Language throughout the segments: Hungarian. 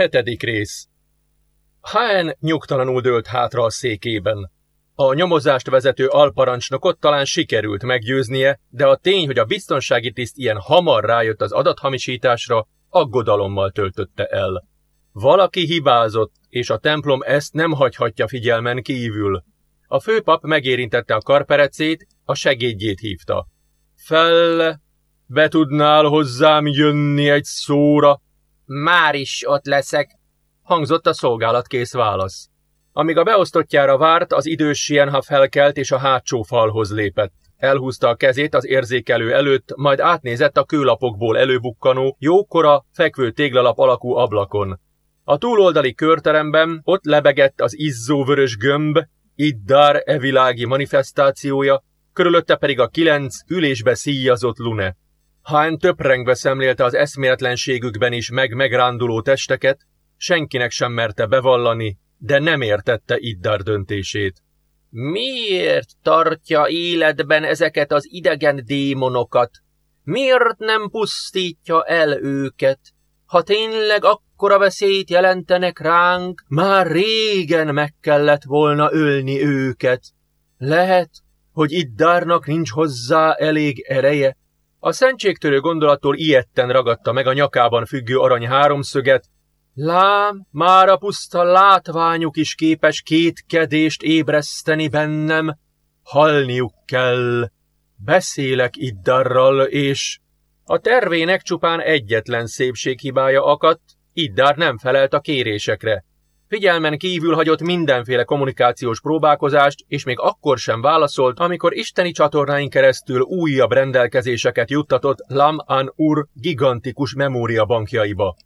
Hetedik rész Haen nyugtalanul dőlt hátra a székében. A nyomozást vezető alparancsnokot talán sikerült meggyőznie, de a tény, hogy a biztonsági tiszt ilyen hamar rájött az adathamisításra, aggodalommal töltötte el. Valaki hibázott, és a templom ezt nem hagyhatja figyelmen kívül. A főpap megérintette a karperecét, a segédjét hívta. Felle, be tudnál hozzám jönni egy szóra? Már is ott leszek, hangzott a szolgálatkész válasz. Amíg a beosztottjára várt, az idős Sienha felkelt és a hátsó falhoz lépett. Elhúzta a kezét az érzékelő előtt, majd átnézett a kőlapokból előbukkanó, jókora, fekvő téglalap alakú ablakon. A túloldali körteremben ott lebegett az izzó vörös gömb, Iddar evilági manifestációja, körülötte pedig a kilenc ülésbe szíjazott lune. Hán töprengve szemlélte az eszméletlenségükben is meg-megránduló testeket, senkinek sem merte bevallani, de nem értette Iddar döntését. Miért tartja életben ezeket az idegen démonokat? Miért nem pusztítja el őket? Ha tényleg akkora veszélyt jelentenek ránk, már régen meg kellett volna ölni őket. Lehet, hogy Iddárnak nincs hozzá elég ereje. A szentségtörő gondolattól ilyetten ragadta meg a nyakában függő arany háromszöget, Lám, már a puszta látványuk is képes kétkedést ébreszteni bennem. Halniuk kell. Beszélek Iddarral, és... A tervének csupán egyetlen szépséghibája akadt, Iddar nem felelt a kérésekre. Figyelmen kívül hagyott mindenféle kommunikációs próbálkozást, és még akkor sem válaszolt, amikor isteni csatornáin keresztül újabb rendelkezéseket juttatott Lam An Ur gigantikus memóriabankjaiba.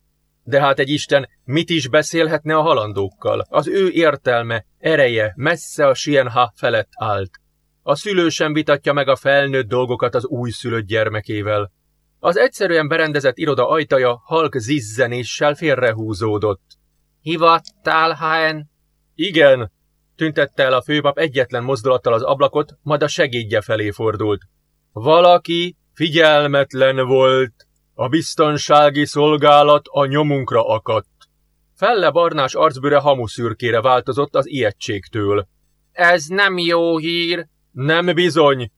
De hát egy Isten mit is beszélhetne a halandókkal? Az ő értelme, ereje messze a Sienha felett állt. A szülő sem vitatja meg a felnőtt dolgokat az újszülött gyermekével. Az egyszerűen berendezett iroda ajtaja halk zizzenéssel félrehúzódott. Hivattál, Haen? Igen, tüntette el a főpap egyetlen mozdulattal az ablakot, majd a segédje felé fordult. Valaki figyelmetlen volt. A biztonsági szolgálat a nyomunkra akadt. Felle barnás arcbőre hamuszürkére változott az ijegységtől. Ez nem jó hír. Nem bizony.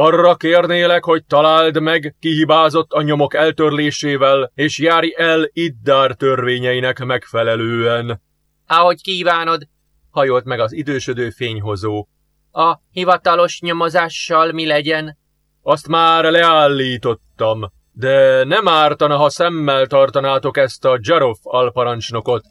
Arra kérnélek, hogy találd meg, ki hibázott a nyomok eltörlésével, és járj el Iddár törvényeinek megfelelően. Ahogy kívánod, hajolt meg az idősödő fényhozó. A hivatalos nyomozással mi legyen? Azt már leállítottam. De nem ártana, ha szemmel tartanátok ezt a Jaroff alparancsnokot.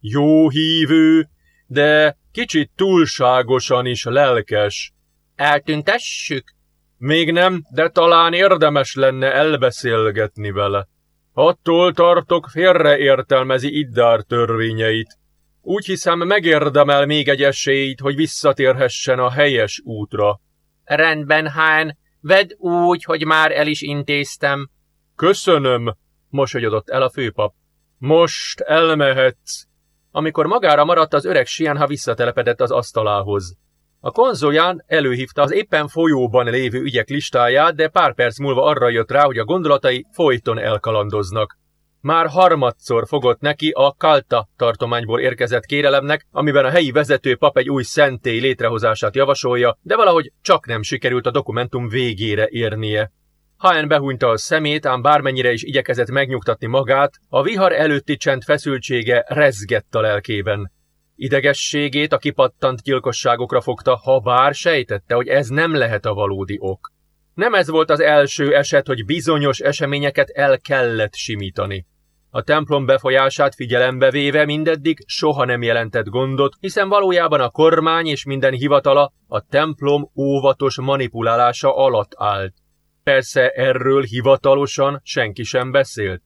Jó hívő, de kicsit túlságosan is lelkes. Eltüntessük? Még nem, de talán érdemes lenne elbeszélgetni vele. Attól tartok félreértelmezi Iddár törvényeit. Úgy hiszem megérdemel még egy esélyt, hogy visszatérhessen a helyes útra. Rendben, Hán, vedd úgy, hogy már el is intéztem. Köszönöm, mosolyodott el a főpap. Most elmehetsz. Amikor magára maradt, az öreg Sianha visszatelepedett az asztalához. A konzolján előhívta az éppen folyóban lévő ügyek listáját, de pár perc múlva arra jött rá, hogy a gondolatai folyton elkalandoznak. Már harmadszor fogott neki a Kalta tartományból érkezett kérelemnek, amiben a helyi vezető pap egy új szentély létrehozását javasolja, de valahogy csak nem sikerült a dokumentum végére érnie. Haen behúnyta a szemét, ám bármennyire is igyekezett megnyugtatni magát, a vihar előtti csend feszültsége rezgett a lelkében. Idegességét a kipattant gyilkosságokra fogta, ha bár sejtette, hogy ez nem lehet a valódi ok. Nem ez volt az első eset, hogy bizonyos eseményeket el kellett simítani. A templom befolyását figyelembe véve mindeddig soha nem jelentett gondot, hiszen valójában a kormány és minden hivatala a templom óvatos manipulálása alatt állt. Persze erről hivatalosan senki sem beszélt.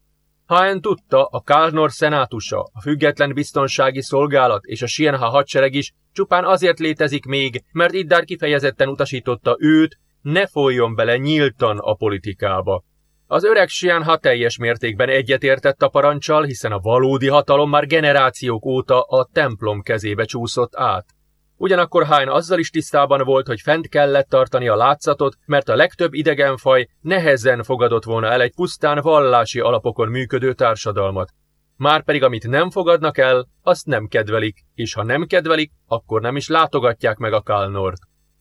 Haen tudta, a Kálnor szenátusa, a Független Biztonsági Szolgálat és a Sienha hadsereg is csupán azért létezik még, mert Iddár kifejezetten utasította őt, ne folyjon bele nyíltan a politikába. Az öreg Sienha teljes mértékben egyetértett a parancsal, hiszen a valódi hatalom már generációk óta a templom kezébe csúszott át. Ugyanakkor Hain azzal is tisztában volt, hogy fent kellett tartani a látszatot, mert a legtöbb idegenfaj nehezen fogadott volna el egy pusztán vallási alapokon működő társadalmat. Márpedig amit nem fogadnak el, azt nem kedvelik, és ha nem kedvelik, akkor nem is látogatják meg a Kalnort.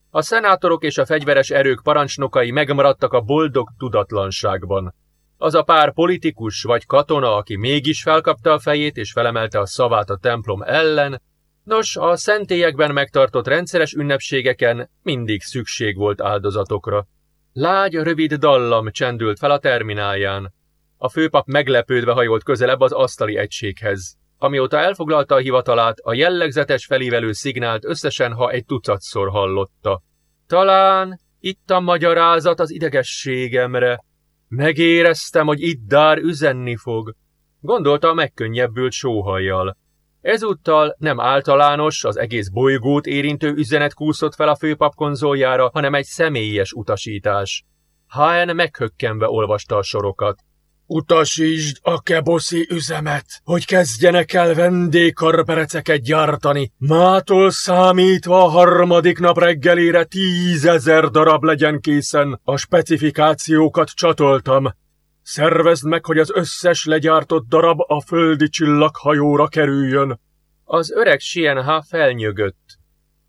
A szenátorok és a fegyveres erők parancsnokai megmaradtak a boldog tudatlanságban. Az a pár politikus vagy katona, aki mégis felkapta a fejét és felemelte a szavát a templom ellen, nos, a szentélyekben megtartott rendszeres ünnepségeken mindig szükség volt áldozatokra. Lágy, rövid dallam csendült fel a terminálján. A főpap meglepődve hajolt közelebb az asztali egységhez. Amióta elfoglalta a hivatalát, a jellegzetes felívelő szignált összesen, ha egy tucatszor hallotta. Talán itt a magyarázat az idegességemre. Megéreztem, hogy Iddár üzenni fog. Gondolta a megkönnyebbült sóhajjal. Ezúttal nem általános, az egész bolygót érintő üzenet kúszott fel a főpap konzoljára, hanem egy személyes utasítás. Hán meghökkenve olvasta a sorokat. Utasítsd a keboszi üzemet, hogy kezdjenek el vendégkarpereceket gyártani. Mától számítva a harmadik nap reggelére tízezer darab legyen készen. A specifikációkat csatoltam. Szervezd meg, hogy az összes legyártott darab a földi csillaghajóra kerüljön. Az öreg Sienha felnyögött.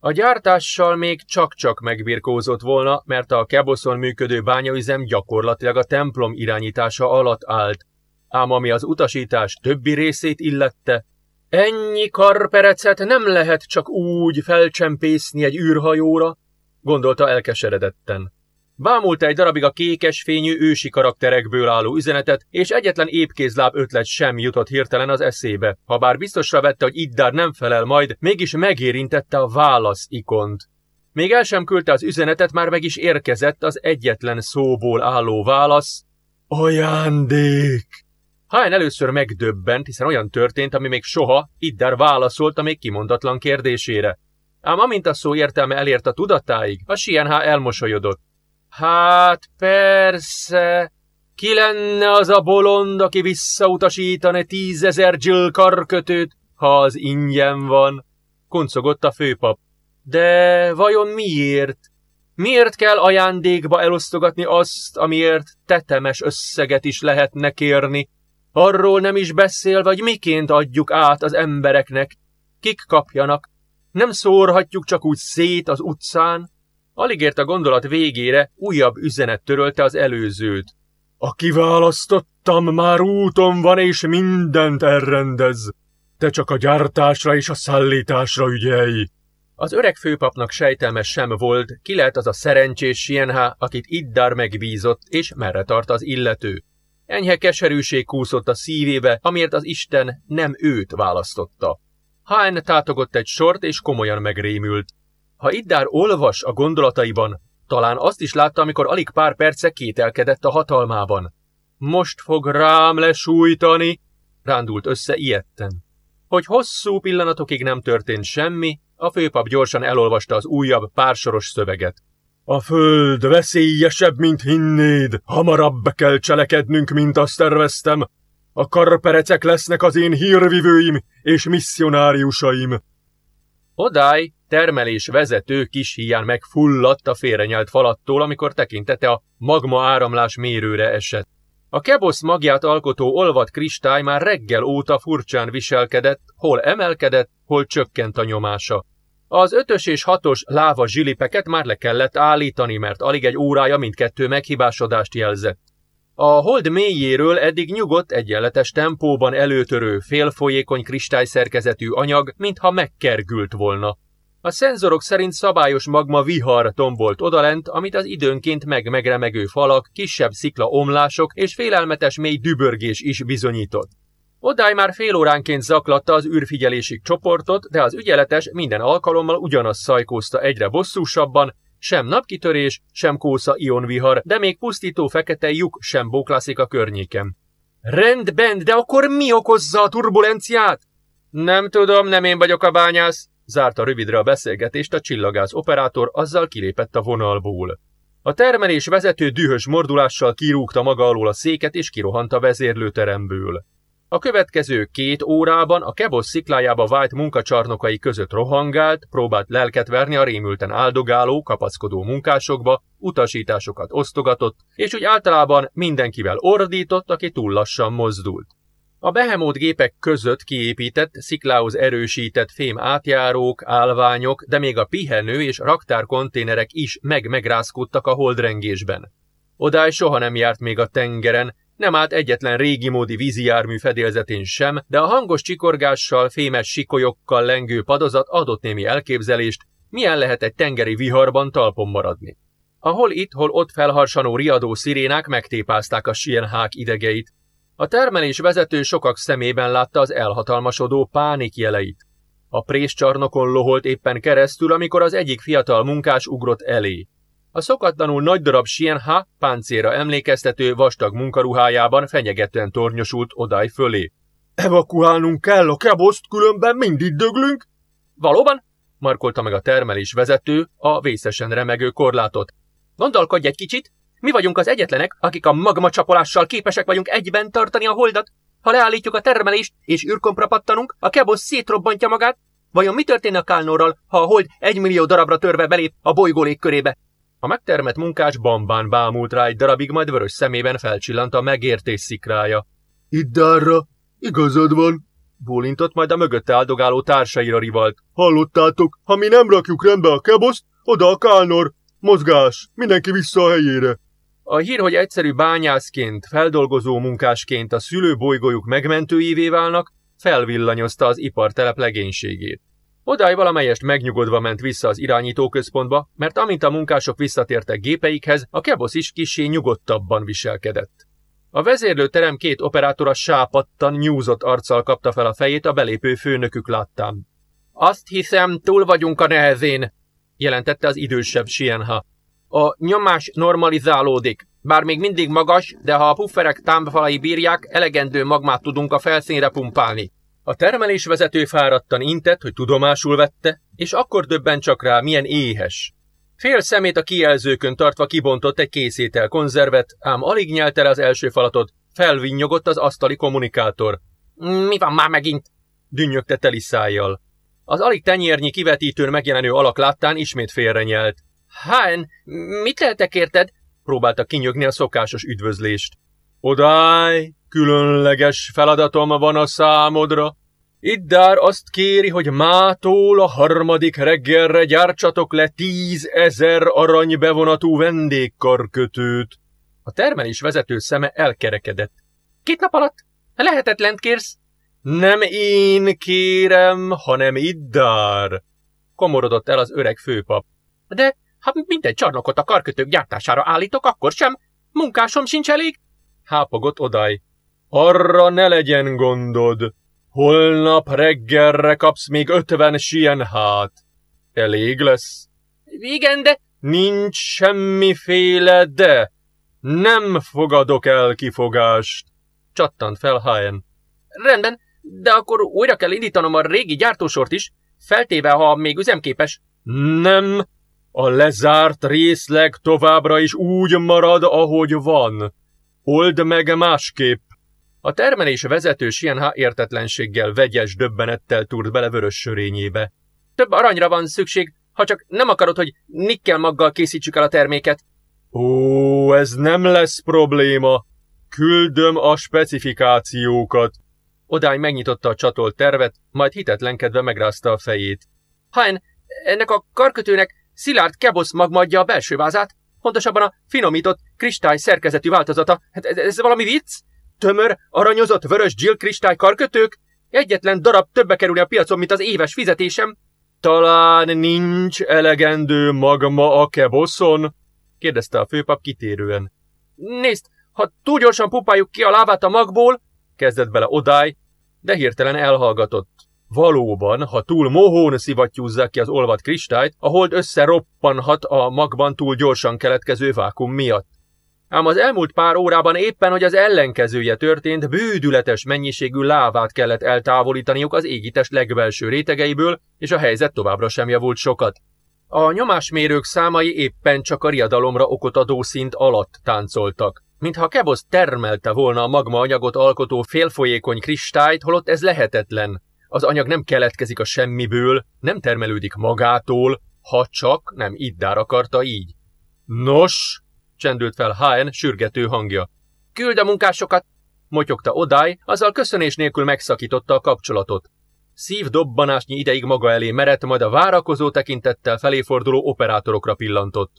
A gyártással még csak-csak megbirkózott volna, mert a Keboszon működő bányaüzem gyakorlatilag a templom irányítása alatt állt. Ám ami az utasítás többi részét illette, ennyi karperecet nem lehet csak úgy felcsempészni egy űrhajóra, gondolta elkeseredetten. Bámulta egy darabig a kékes fényű ősi karakterekből álló üzenetet, és egyetlen épkézláb ötlet sem jutott hirtelen az eszébe. Ha bár biztosra vette, hogy Iddár nem felel majd, mégis megérintette a válasz ikont. Még el sem küldte az üzenetet, már meg is érkezett az egyetlen szóból álló válasz. Ajándék! Hán először megdöbbent, hiszen olyan történt, ami még soha Iddár válaszolta még kimondatlan kérdésére. Ám amint a szó értelme elért a tudatáig, a Sienhá elmosolyodott. Hát persze, ki lenne az a bolond, aki visszautasítane tízezer Jill karkötőt, ha az ingyen van? Kuncogott a főpap. De vajon miért? Miért kell ajándékba elosztogatni azt, amiért tetemes összeget is lehetne kérni? Arról nem is beszél, vagy miként adjuk át az embereknek. Kik kapjanak? Nem szórhatjuk csak úgy szét az utcán? Alig ért a gondolat végére, újabb üzenet törölte az előzőt. A kiválasztottam már úton van, és mindent elrendez. Te csak a gyártásra és a szállításra ügyelj. Az öreg főpapnak sejtelmes sem volt, ki lehet az a szerencsés Sienhá, akit Iddár megbízott, és merre tart az illető. Enyhe keserűség kúszott a szívébe, amiért az Isten nem őt választotta. Hán tátogott egy sort, és komolyan megrémült. Ha Iddár olvas a gondolataiban, talán azt is látta, amikor alig pár perce kételkedett a hatalmában. Most fog rám lesújtani, rándult össze ilyetten. Hogy hosszú pillanatokig nem történt semmi, a főpap gyorsan elolvasta az újabb pársoros szöveget. A föld veszélyesebb, mint hinnéd, hamarabb kell cselekednünk, mint azt terveztem. A karperecek lesznek az én hírvivőim és misszionáriusaim. Odály termelés vezető kis hián megfulladt a félrenyelt falattól, amikor tekintete a magma áramlás mérőre esett. A kebosz magját alkotó olvat kristály már reggel óta furcsán viselkedett, hol emelkedett, hol csökkent a nyomása. Az ötös és hatos láva zsilipeket már le kellett állítani, mert alig egy órája mindkettő meghibásodást jelzett. A hold mélyéről eddig nyugodt, egyenletes tempóban előtörő, félfolyékony kristályszerkezetű anyag, mintha megkergült volna. A szenzorok szerint szabályos magma vihar tombolt odalent, amit az időnként megmegremegő falak, kisebb szikla omlások és félelmetes mély dübörgés is bizonyított. Odály már fél óránként zaklatta az űrfigyelési csoportot, de az ügyeletes minden alkalommal ugyanaz szajkózta egyre bosszúsabban, sem napkitörés, sem kósza ionvihar, de még pusztító fekete lyuk sem bóklászik a környéken. Rendben, de akkor mi okozza a turbulenciát? Nem tudom, nem én vagyok a bányász, Zárta rövidre a beszélgetést a csillagász operátor, azzal kilépett a vonalból. A termelés vezető dühös mordulással kirúgta maga alól a széket és kirohant a vezérlőteremből. A következő két órában a kebosz sziklájába vált munkacsarnokai között rohangált, próbált lelket verni a rémülten áldogáló, kapaszkodó munkásokba, utasításokat osztogatott, és úgy általában mindenkivel ordított, aki túl lassan mozdult. A behemót gépek között kiépített, sziklához erősített fém átjárók, állványok, de még a pihenő és raktárkonténerek is meg-megrázkodtak a holdrengésben. Odály soha nem járt még a tengeren, nem állt egyetlen régi módi vízijármű fedélzetén sem, de a hangos csikorgással, fémes sikolyokkal lengő padozat adott némi elképzelést, milyen lehet egy tengeri viharban talpon maradni. Ahol itt, hol ott felharsanó riadó szirénák megtépázták a sienhák idegeit. A termelés vezető sokak szemében látta az elhatalmasodó pánik jeleit. A préscsarnokon loholt éppen keresztül, amikor az egyik fiatal munkás ugrott elé. A szokatlanul nagy darab Sienha páncéra emlékeztető vastag munkaruhájában fenyegetően tornyosult odáj fölé. Evakuálnunk kell a keboszt, különben mindig döglünk? Valóban? markolta meg a termelés vezető a vészesen remegő korlátot. Gondolkodj egy kicsit, mi vagyunk az egyetlenek, akik a magma csapolással képesek vagyunk egyben tartani a holdat. Ha leállítjuk a termelést és űrkompra pattanunk, a kebosz szétrobbantja magát. Vajon mi történne a Kálnorral, ha a hold egymillió darabra törve belép a bolygó légkörébe? A megtermett munkás bambán bámult rá egy darabig, majd vörös szemében felcsillant a megértés szikrája. Iddárra, igazad van, bólintott, majd a mögötte áldogáló társaira rivalt. Hallottátok, ha mi nem rakjuk rendbe a keboszt, oda a Kálnor. Mozgás, mindenki vissza a helyére. A hír, hogy egyszerű bányászként, feldolgozó munkásként a szülőbolygójuk megmentőjévé válnak, felvillanyozta az ipartelep legénységét. Odály valamelyest megnyugodva ment vissza az irányítóközpontba, mert amint a munkások visszatértek gépeikhez, a kebosz is kisé nyugodtabban viselkedett. A vezérlőterem két operátora sápattan, nyúzott arccal kapta fel a fejét a belépő főnökük láttán. Azt hiszem, túl vagyunk a nehezén, jelentette az idősebb Sienha. A nyomás normalizálódik. Bár még mindig magas, de ha a pufferek támfalai bírják, elegendő magmát tudunk a felszínre pumpálni. A termelésvezető fáradtan intett, hogy tudomásul vette, és akkor döbben csak rá, milyen éhes. Fél szemét a kijelzőkön tartva kibontott egy készétel konzervet, ám alig nyelte le az első falatot, felvinnyogott az asztali kommunikátor. Mi van már megint? dünnyögte teli szájjal. Az alig tenyérnyi kivetítőn megjelenő alak láttán ismét félrenyelt. Hán, mit lehetek érted? próbálta kinyögni a szokásos üdvözlést. Odáj, különleges feladatom van a számodra. Iddár azt kéri, hogy mától a harmadik reggelre gyártsatok le tízezer arany bevonatú vendégkarkötőt. A termelés vezető szeme elkerekedett. Két nap alatt? Lehetetlen kérsz? Nem én kérem, hanem Iddár. Komorodott el az öreg főpap. De ha minden csarnokot a karkötők gyártására állítok, akkor sem. Munkásom sincs elég? Hápogott odáj. Arra ne legyen gondod. Holnap reggelre kapsz még ötven sienhát. Elég lesz? Igen, de... Nincs semmiféle de. Nem fogadok el kifogást. Csattant fel Haen. Rendben, de akkor újra kell indítanom a régi gyártósort is, feltéve, ha még üzemképes. Nem, a lezárt részleg továbbra is úgy marad, ahogy van. Old meg másképp. A termelés vezető Sienha értetlenséggel, vegyes döbbenettel túrt bele vörös sörényébe. Több aranyra van szükség, ha csak nem akarod, hogy nikkel maggal készítsük el a terméket. Ó, ez nem lesz probléma. Küldöm a specifikációkat. Odány megnyitotta a csatolt tervet, majd hitetlenkedve megrázta a fejét. Haen, ennek a karkötőnek szilárd kebosz magma adja a belső vázát, pontosabban a finomított kristály szerkezetű változata. Hát ez, ez valami vicc? Tömör, aranyozott vörös Jill kristály karkötők? Egyetlen darab többe kerül a piacon, mint az éves fizetésem? Talán nincs elegendő magma a keboszon? kérdezte a főpap kitérően. Nézd, ha túl gyorsan pumpáljuk ki a lávát a magból, kezdett bele odály, de hirtelen elhallgatott. Valóban, ha túl mohón szivattyúzzák ki az olvat kristályt, a hold összeroppanhat a magban túl gyorsan keletkező vákum miatt. Ám az elmúlt pár órában éppen, hogy az ellenkezője történt, bődületes mennyiségű lávát kellett eltávolítaniuk az égitest legbelső rétegeiből, és a helyzet továbbra sem javult sokat. A nyomásmérők számai éppen csak a riadalomra okot adó szint alatt táncoltak. Mintha Kebosz termelte volna a magma anyagot alkotó félfolyékony kristályt, holott ez lehetetlen. Az anyag nem keletkezik a semmiből, nem termelődik magától, ha csak nem Iddár akarta így. Nos, csendült fel Haen sürgető hangja. Küld a munkásokat! motyogta Odály, azzal köszönés nélkül megszakította a kapcsolatot. Szívdobbanásnyi ideig maga elé merett, majd a várakozó tekintettel felé forduló operátorokra pillantott.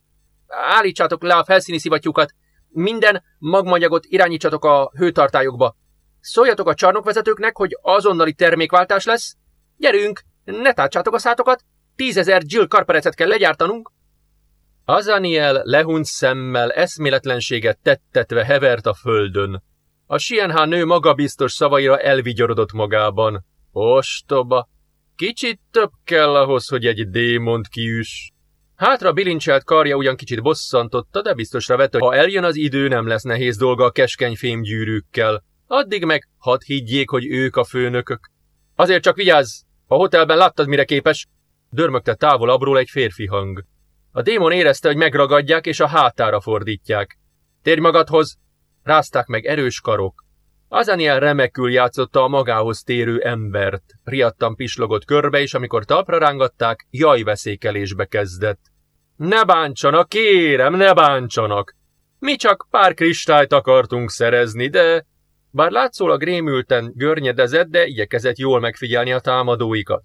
Állítsátok le a felszíni szivattyúkat, minden magmanyagot irányítsatok a hőtartályokba. Szóljatok a csarnokvezetőknek, hogy azonnali termékváltás lesz. Gyerünk, ne tártsátok a szátokat, tízezer Jill karperecet kell legyártanunk. Azaniel lehunyt szemmel eszméletlenséget tettetve hevert a földön. A Sienhá nő magabiztos szavaira elvigyorodott magában. Ostoba! Kicsit több kell ahhoz, hogy egy démont kiüss. Hátra bilincselt karja ugyan kicsit bosszantotta, de biztosra vette, hogy ha eljön az idő, nem lesz nehéz dolga a keskeny fémgyűrűkkel. Addig meg hadd higgyék, hogy ők a főnökök. Azért csak vigyázz! A hotelben láttad, mire képes? Dörmögte távolabbról egy férfi hang. A démon érezte, hogy megragadják és a hátára fordítják. Térj magadhoz! Rázták meg erős karok. Azaniel remekül játszotta a magához térő embert. Riadtan pislogott körbe, és amikor talpra rángatták, jajveszékelésbe kezdett. Ne bántsanak, kérem, ne bántsanak! Mi csak pár kristályt akartunk szerezni, de... Bár látszólag rémülten görnyedezett, de igyekezett jól megfigyelni a támadóikat.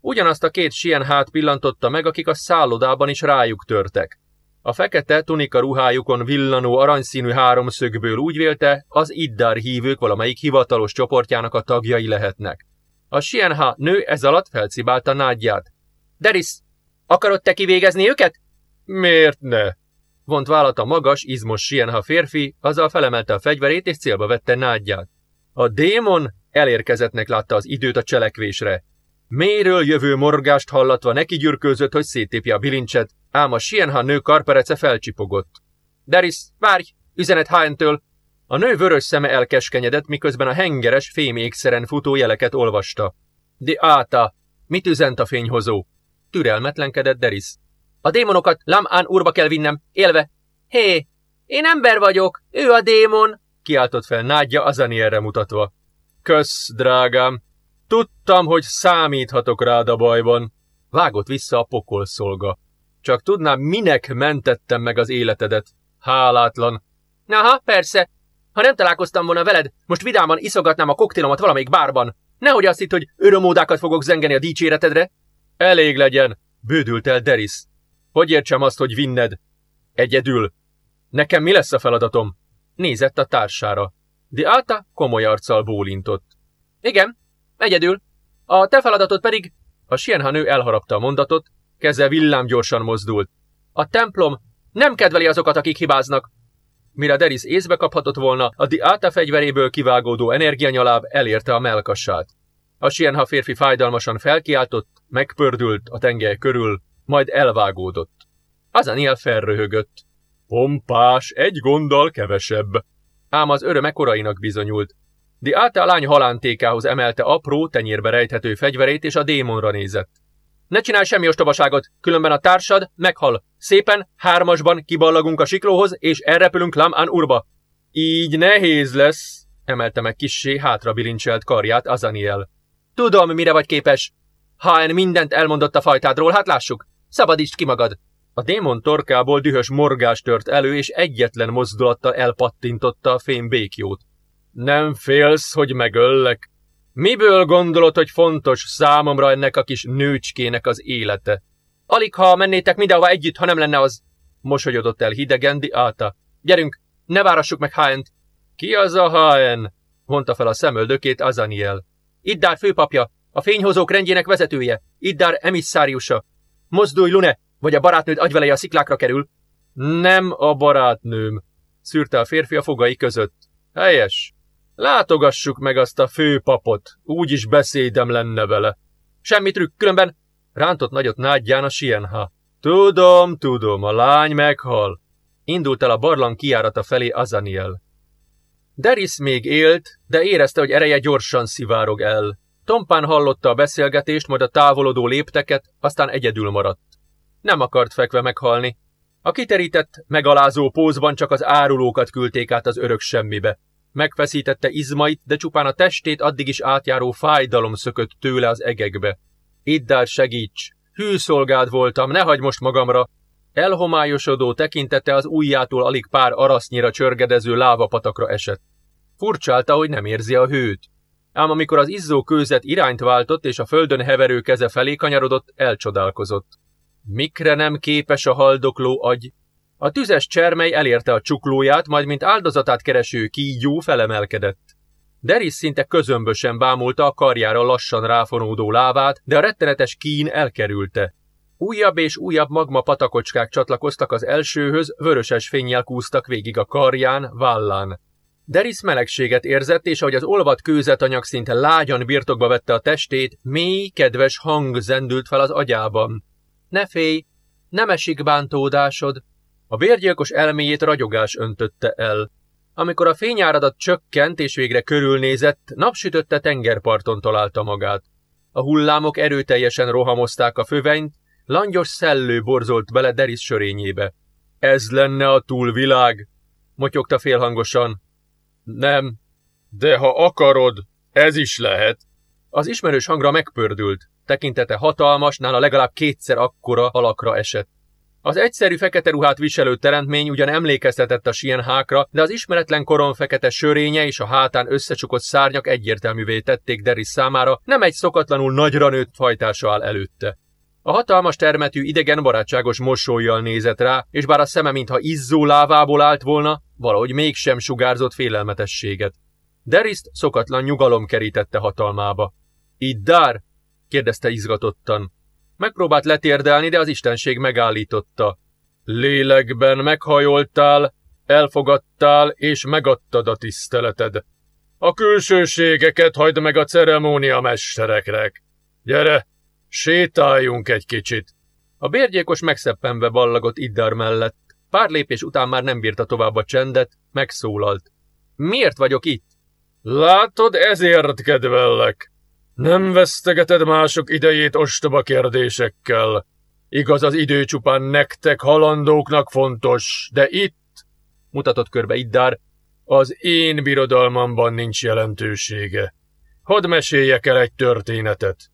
Ugyanazt a két sien hát pillantotta meg, akik a szállodában is rájuk törtek. A fekete tunika ruhájukon villanó aranyszínű háromszögből úgy vélte, az Iddar hívők valamelyik hivatalos csoportjának a tagjai lehetnek. A Sienha nő ez alatt felcibálta nádját. Deris, akarod te kivégezni őket? Miért ne? Vont vállat a magas, izmos Sienha férfi, azzal felemelte a fegyverét és célba vette nádját. A démon elérkezettnek látta az időt a cselekvésre. Méről jövő morgást hallatva neki gyürkőzött, hogy széttépje a bilincset, ám a Sienha nő karperece felcsipogott. Deris, várj! Üzenet Hájntől! A nő vörös szeme elkeskenyedett, miközben a hengeres, fémékszeren futó jeleket olvasta. De áta! Mit üzent a fényhozó? Türelmetlenkedett Deris. A démonokat Lam-Án úrba kell vinnem, élve. Hé, én ember vagyok, ő a démon! Kiáltott fel Nádja Azanielre mutatva. Kösz, drágám! Tudtam, hogy számíthatok rád a bajban. Vágott vissza a pokolszolga. Csak tudnám, minek mentettem meg az életedet. Hálátlan. Aha, persze. Ha nem találkoztam volna veled, most vidáman iszogatnám a koktélomat valamelyik bárban. Nehogy azt hitt, hogy örömódákat fogok zengeni a dicséretedre. Elég legyen, bődült el Deris. Hogy értsem azt, hogy vinned? Egyedül. Nekem mi lesz a feladatom? Nézett a társára. De Alta komoly arccal bólintott. Igen, egyedül. A te feladatod pedig... A Sienha elharapta a mondatot, Keze villámgyorsan mozdult. A templom nem kedveli azokat, akik hibáznak. Mire Deris észbe kaphatott volna, a Diáta fegyveréből kivágódó energianyaláb elérte a melkasát. A Sienha férfi fájdalmasan felkiáltott, megpördült a tengely körül, majd elvágódott. Azaniel felröhögött. Pompás, egy gonddal kevesebb. Ám az öröme korainak bizonyult. Diáta a lány halántékához emelte apró, tenyérbe rejthető fegyverét, és a démonra nézett. Ne csinálj semmi ostobaságot, különben a társad meghal. Szépen, hármasban kiballagunk a siklóhoz, és elrepülünk Lam-An urba. Így nehéz lesz, emelte meg kissé hátra bilincselt karját Azaniel. Tudom, mire vagy képes. Ha en mindent elmondott a fajtádról, hát lássuk. Szabadítsd ki magad. A démon torkából dühös morgás tört elő, és egyetlen mozdulattal elpattintotta a fém békjót. Nem félsz, hogy megöllek? Miből gondolod, hogy fontos számomra ennek a kis nőcskének az élete? Alig, ha mennétek mindenhova együtt, ha nem lenne az. Mosolyodott el hidegen Di Áta. Gyerünk, ne várassuk meg Háent. Ki az a Háen? Vonta fel a szemöldökét Azaniel. Iddár főpapja, a fényhozók rendjének vezetője, Iddár emisszáriusa. Mozdulj, Lune, vagy a barátnőd agyveleje a sziklákra kerül. Nem a barátnőm, szűrte a férfi a fogai között. Helyes, Látogassuk meg azt a főpapot, úgyis beszédem lenne vele. Semmi trükk, különben... Rántott nagyot nádján a sienha. Tudom, tudom, a lány meghal. Indult el a barlang kiárata felé Azaniel. Deris még élt, de érezte, hogy ereje gyorsan szivárog el. Tompán hallotta a beszélgetést, majd a távolodó lépteket, aztán egyedül maradt. Nem akart fekve meghalni. A kiterített, megalázó pózban csak az árulókat küldték át az örök semmibe. Megfeszítette izmait, de csupán a testét addig is átjáró fájdalom szökött tőle az egekbe. Iddár segíts! Hűszolgád voltam, ne hagy most magamra! Elhomályosodó tekintete az ujjától alig pár arasznyira csörgedező lávapatakra esett. Furcsálta, hogy nem érzi a hőt. Ám amikor az izzó kőzet irányt váltott és a földön heverő keze felé kanyarodott, elcsodálkozott. Mikre nem képes a haldokló agy? A tüzes csermely elérte a csuklóját, majd mint áldozatát kereső kígyó felemelkedett. Deris szinte közömbösen bámulta a karjára lassan ráfonódó lávát, de a rettenetes kín elkerülte. Újabb és újabb magma patakocskák csatlakoztak az elsőhöz, vöröses fényjel kúztak végig a karján, vállán. Deris melegséget érzett, és ahogy az olvat kőzetanyag szinte lágyan birtokba vette a testét, mély, kedves hang zendült fel az agyában. Ne félj, nem esik bántódásod. A bérgyilkos elméjét ragyogás öntötte el. Amikor a fényáradat csökkent és végre körülnézett, napsütötte tengerparton találta magát. A hullámok erőteljesen rohamozták a fövenyt, langyos szellő borzolt bele Deris sörényébe. Ez lenne a túlvilág, motyogta félhangosan. Nem, de ha akarod, ez is lehet. Az ismerős hangra megpördült, tekintete hatalmas, nála legalább kétszer akkora alakra esett. Az egyszerű fekete ruhát viselő teremtmény ugyan emlékeztetett a sienhákra, de az ismeretlen koron fekete sörénye és a hátán összecsukott szárnyak egyértelművé tették Deris számára, nem egy szokatlanul nagyra nőtt fajtása áll előtte. A hatalmas termetű idegen barátságos mosolyjal nézett rá, és bár a szeme mintha izzó lávából állt volna, valahogy mégsem sugárzott félelmetességet. Deriszt szokatlan nyugalom kerítette hatalmába. Iddár? kérdezte izgatottan. Megpróbált letérdelni, de az istenség megállította. Lélekben meghajoltál, elfogadtál és megadtad a tiszteleted. A külsőségeket hagyd meg a ceremónia mestereknek. Gyere, sétáljunk egy kicsit. A bérgyékos megszeppenve ballagott Iddar mellett. Pár lépés után már nem bírta tovább a csendet, megszólalt. Miért vagyok itt? Látod, ezért kedvellek. Nem vesztegeted mások idejét ostoba kérdésekkel. Igaz, az idő csupán nektek halandóknak fontos, de itt, mutatott körbe Iddár, az én birodalmamban nincs jelentősége. Hadd meséljek el egy történetet.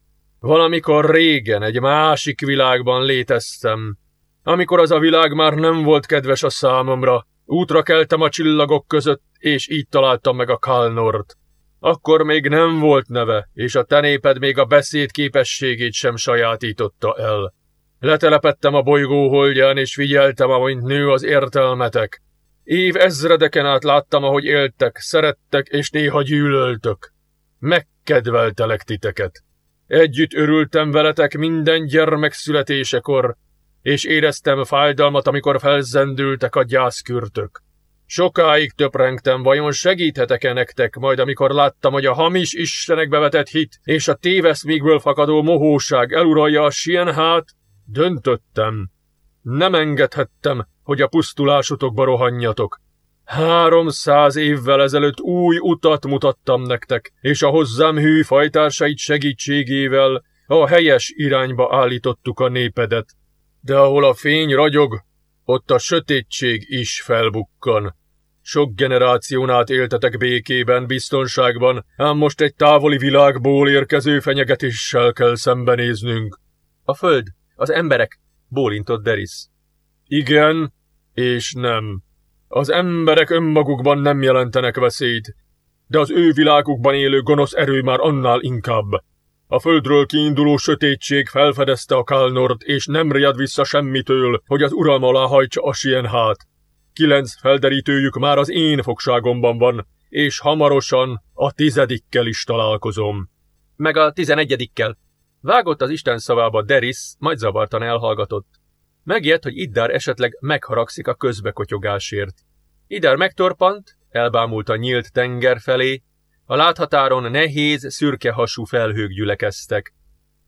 Valamikor régen egy másik világban léteztem. Amikor az a világ már nem volt kedves a számomra, útra keltem a csillagok között, és így találtam meg a Kalnort. Akkor még nem volt neve, és a tenéped még a beszéd képességét sem sajátította el. Letelepettem a bolygó és figyeltem, amint nő az értelmetek. Év ezredeken át láttam, ahogy éltek, szerettek, és néha gyűlöltök. Megkedveltelek titeket. Együtt örültem veletek minden gyermek születésekor, és éreztem fájdalmat, amikor felzendültek a gyászkürtök. Sokáig töprengtem, vajon segíthetek-e nektek, majd amikor láttam, hogy a hamis istenekbe vetett hit és a téveszmékből fakadó mohóság eluralja a sienhát, döntöttem. Nem engedhettem, hogy a pusztulásotokba rohanjatok. Háromszáz évvel ezelőtt új utat mutattam nektek, és a hozzám hű fajtársait segítségével a helyes irányba állítottuk a népedet. De ahol a fény ragyog, ott a sötétség is felbukkan. Sok generáción át éltetek békében, biztonságban, ám most egy távoli világból érkező fenyegetéssel kell szembenéznünk. A föld, az emberek, bólintott Deris. Igen, és nem. Az emberek önmagukban nem jelentenek veszélyt, de az ő világukban élő gonosz erő már annál inkább. A földről kiinduló sötétség felfedezte a Kálnort, és nem riad vissza semmitől, hogy az uralma alá hajtsa a sienhát. Kilenc felderítőjük már az én fogságomban van, és hamarosan a tizedikkel is találkozom. Meg a tizenegyedikkel. Vágott az Isten szavába Deris, majd zavartan elhallgatott. Megijedt, hogy Iddár esetleg megharagszik a közbekotyogásért. Iddár megtorpant, elbámult a nyílt tenger felé, a láthatáron nehéz, szürke hasú felhők gyülekeztek.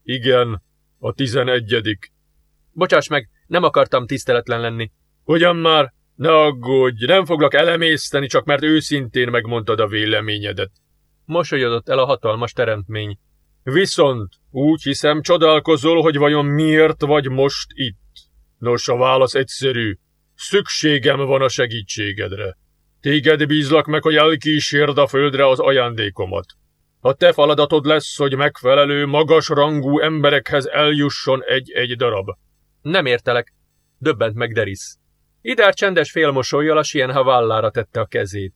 Igen, a tizenegyedik. Bocsáss meg, nem akartam tiszteletlen lenni. Ugyan már, ne aggódj, nem foglak elemészteni, csak mert őszintén megmondtad a véleményedet. Mosolyodott el a hatalmas teremtmény. Viszont úgy hiszem csodálkozol, hogy vajon miért vagy most itt. Nos, a válasz egyszerű. Szükségem van a segítségedre. Téged bízlak meg, hogy elkísérd a földre az ajándékomat. A te feladatod lesz, hogy megfelelő, magas rangú emberekhez eljusson egy-egy darab. Nem értelek, döbbent meg Deris. Idár csendes félmosolyjal a Sienha vállára tette a kezét.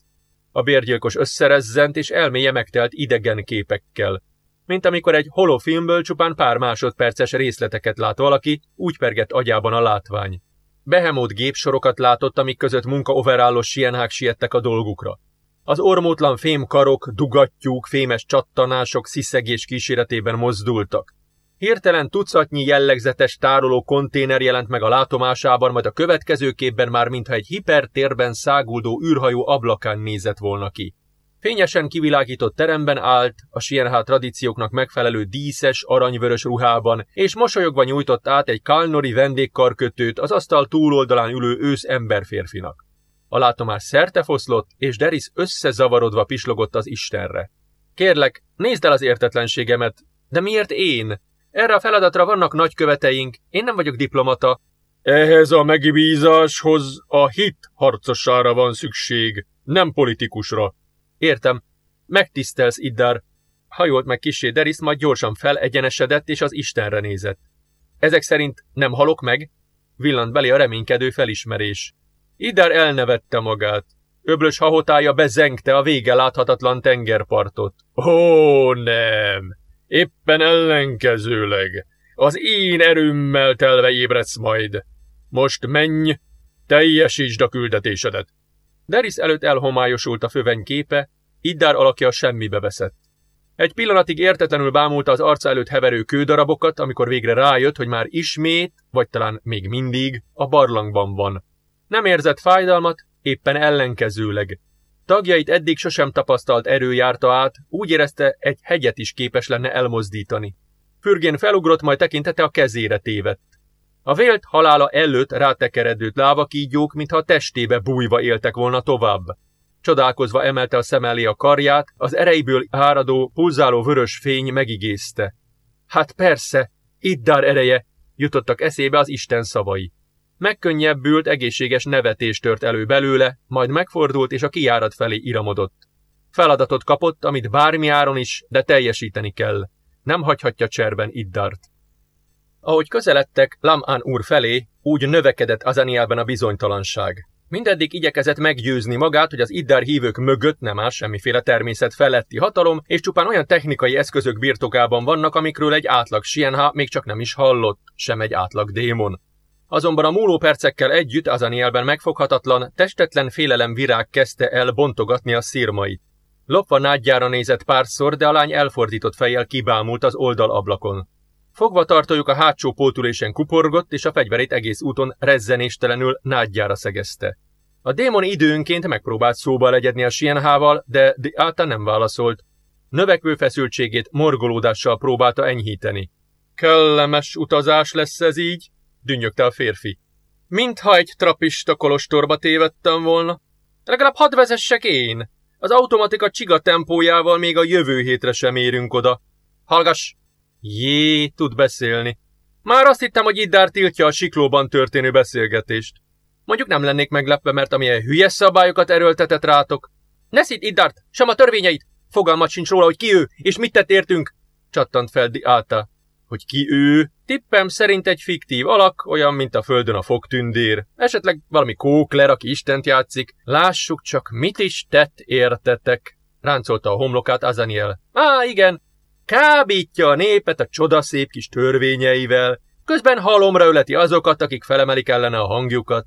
A bérgyilkos összerezzent és elméje megtelt idegen képekkel. Mint amikor egy holofilmből csupán pár másodperces részleteket lát valaki, úgy pergett agyában a látvány. Behemót gépsorokat látott, amik között munkaoverállos sienhák siettek a dolgukra. Az ormótlan fémkarok, dugattyúk, fémes csattanások sziszegés kíséretében mozdultak. Hirtelen tucatnyi jellegzetes tároló konténer jelent meg a látomásában, majd a következő képben már mintha egy hipertérben száguldó űrhajó ablakán nézett volna ki. Fényesen kivilágított teremben állt, a Sienhá tradícióknak megfelelő díszes, aranyvörös ruhában, és mosolyogva nyújtott át egy kálnori vendégkarkötőt az asztal túloldalán ülő ősz emberférfinak. A látomás szerte foszlott, és Deris összezavarodva pislogott az Istenre. Kérlek, nézd el az értetlenségemet, de miért én? Erre a feladatra vannak nagyköveteink, én nem vagyok diplomata. Ehhez a megbízáshoz a hit harcosára van szükség, nem politikusra. Értem. Megtisztelsz, Iddar. Hajolt meg kisé Deris, majd gyorsan felegyenesedett, és az Istenre nézett. Ezek szerint nem halok meg? Villant belé a reménykedő felismerés. Iddar elnevette magát. Öblös hahotája bezengte a vége láthatatlan tengerpartot. Ó, nem! Éppen ellenkezőleg. Az én erőmmel telve ébredsz majd. Most menj, teljesítsd a küldetésedet. Deris előtt elhomályosult a föveny képe, Iddár alakja semmibe veszett. Egy pillanatig értetlenül bámulta az arca előtt heverő kődarabokat, amikor végre rájött, hogy már ismét, vagy talán még mindig, a barlangban van. Nem érzett fájdalmat, éppen ellenkezőleg. Tagjait eddig sosem tapasztalt erő járta át, úgy érezte, egy hegyet is képes lenne elmozdítani. Fürgén felugrott, majd tekintete a kezére tévedt. A vélt halála előtt rátekeredőt lávakígyók, mintha testébe bújva éltek volna tovább. Csodálkozva emelte a szem elé a karját, az ereiből áradó, pulzáló vörös fény megigézte. Hát persze, Iddár ereje, jutottak eszébe az Isten szavai. Megkönnyebbült, egészséges nevetés tört elő belőle, majd megfordult és a kijárat felé iramodott. Feladatot kapott, amit bármi áron is, de teljesíteni kell. Nem hagyhatja cserben Iddart. Ahogy közeledtek Lamán úr felé, úgy növekedett Azanielben a bizonytalanság. Mindeddig igyekezett meggyőzni magát, hogy az Iddar hívők mögött nem áll semmiféle természet feletti hatalom, és csupán olyan technikai eszközök birtokában vannak, amikről egy átlag Sienha még csak nem is hallott, sem egy átlag démon. Azonban a múló percekkel együtt Azanielben megfoghatatlan, testetlen félelem virág kezdte el bontogatni a szírmait. Lopva nádjára nézett párszor, de a lány elfordított fejjel kibámult az oldalablakon. Fogva tartójuk a hátsó pótulésen kuporgott, és a fegyverét egész úton rezzenéstelenül nádjára szegezte. A démon időnként megpróbált szóba legyedni a Sienhával, de Diáta nem válaszolt. Növekvő feszültségét morgolódással próbálta enyhíteni. Kellemes utazás lesz ez így? dünnyögte a férfi. Mintha egy trapista kolostorba tévedtem volna. Legalább hadd vezessek én. Az automatika csiga tempójával még a jövő hétre sem érünk oda. Hallgass, Jé, tud beszélni. Már azt hittem, hogy Iddár tiltja a siklóban történő beszélgetést. Mondjuk nem lennék meglepve, mert amilyen hülye szabályokat erőltetett rátok. Ne szid Iddárt, sem a törvényeit! Fogalmat sincs róla, hogy ki ő, és mit tett értünk! Csattant fel Diáta. Hogy ki ő? Tippem szerint egy fiktív alak, olyan, mint a földön a fogtündér. Esetleg valami kókler, aki Istent játszik. Lássuk csak, mit is tett értetek. Ráncolta a homlokát Azaniel. Á, igen, Kábítja a népet a csodaszép kis törvényeivel, közben halomra öleti azokat, akik felemelik ellene a hangjukat.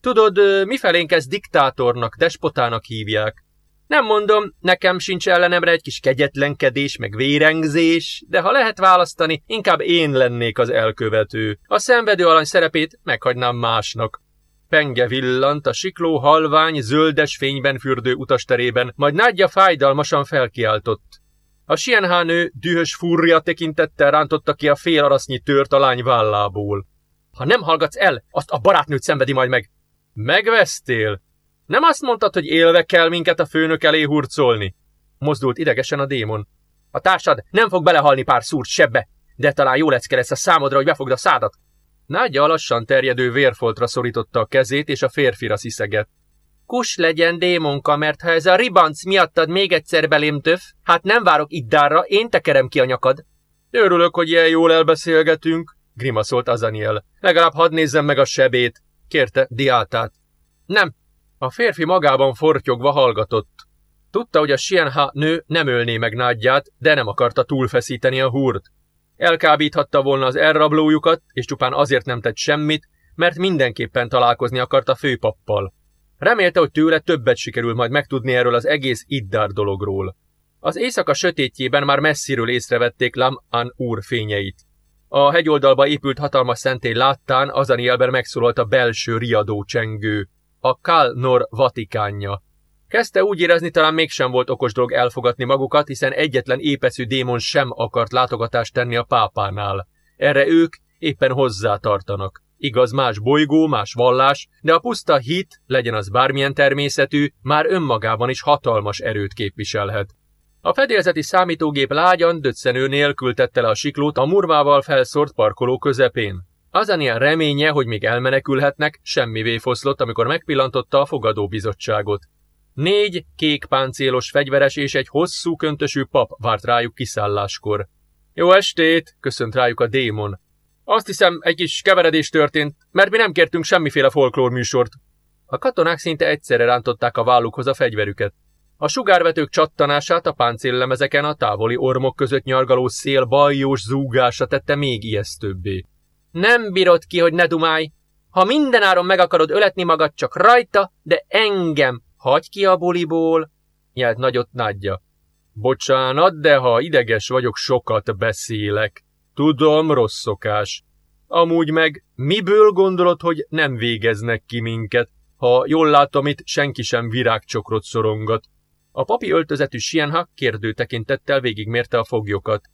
Tudod, mifelénk ezt diktátornak, despotának hívják. Nem mondom, nekem sincs ellenemre egy kis kegyetlenkedés, meg vérengzés, de ha lehet választani, inkább én lennék az elkövető. A szenvedő alany szerepét meghagynám másnak. Penge villant a sikló halvány, zöldes fényben fürdő utasterében, majd Nádja fájdalmasan felkiáltott. A sienhánő dühös fúrja tekintettel rántotta ki a fél arasznyi tört a lány vállából. Ha nem hallgatsz el, azt a barátnőt szenvedi majd meg. Megvesztél? Nem azt mondtad, hogy élve kell minket a főnök elé hurcolni? Mozdult idegesen a démon. A társad nem fog belehalni pár szúrt sebbe, de talán jó lecke lesz a számodra, hogy befogd a szádat. Nádja a lassan terjedő vérfoltra szorította a kezét, és a férfira sziszegett. Kus legyen démonka, mert ha ez a ribanc miattad még egyszer belém töf, hát nem várok iddárra, én tekerem ki a nyakad. Örülök, hogy ilyen jól elbeszélgetünk, grimaszolt Azaniel. Legalább hadd nézzem meg a sebét, kérte Diátát. Nem. A férfi magában fortyogva hallgatott. Tudta, hogy a Sienha nő nem ölné meg nádját, de nem akarta túlfeszíteni a húrt. Elkábíthatta volna az elrablójukat, és csupán azért nem tett semmit, mert mindenképpen találkozni akart a főpappal. Remélte, hogy tőle többet sikerül majd megtudni erről az egész Iddár dologról. Az éjszaka sötétjében már messziről észrevették Lam An úr fényeit. A hegyoldalba épült hatalmas szentély láttán Azanielben megszólalt a belső riadó csengő, a Kal Nor Vatikánja. Kezdte úgy érezni, talán mégsem volt okos dolog elfogatni magukat, hiszen egyetlen épeszű démon sem akart látogatást tenni a pápánál. Erre ők éppen hozzá tartanak. Igaz, más bolygó, más vallás, de a puszta hit, legyen az bármilyen természetű, már önmagában is hatalmas erőt képviselhet. A fedélzeti számítógép lágyan, döccenő nélkül tette le a siklót a murvával felszórt parkoló közepén. Azaniel reménye, hogy még elmenekülhetnek, semmivé foszlott, amikor megpillantotta a fogadóbizottságot. Négy kék páncélos fegyveres és egy hosszú köntösű pap várt rájuk kiszálláskor. Jó estét, köszönt rájuk a démon. Azt hiszem, egy kis keveredés történt, mert mi nem kértünk semmiféle folklór műsort. A katonák szinte egyszerre rántották a vállukhoz a fegyverüket. A sugárvetők csattanását a páncéllemezeken a távoli ormok között nyargaló szél bajós zúgása tette még ijesztőbbé. Nem bírod ki, hogy ne dumálj! Ha mindenáron meg akarod öletni magad csak rajta, de engem, hagy ki a buliból! Nyelt nagyot nagyja. Bocsánat, de ha ideges vagyok, sokat beszélek. Tudom, rossz szokás. Amúgy meg, miből gondolod, hogy nem végeznek ki minket, ha jól látom, itt senki sem virágcsokrot szorongat. A papi öltözetű Sienha kérdő tekintettel végigmérte a foglyokat.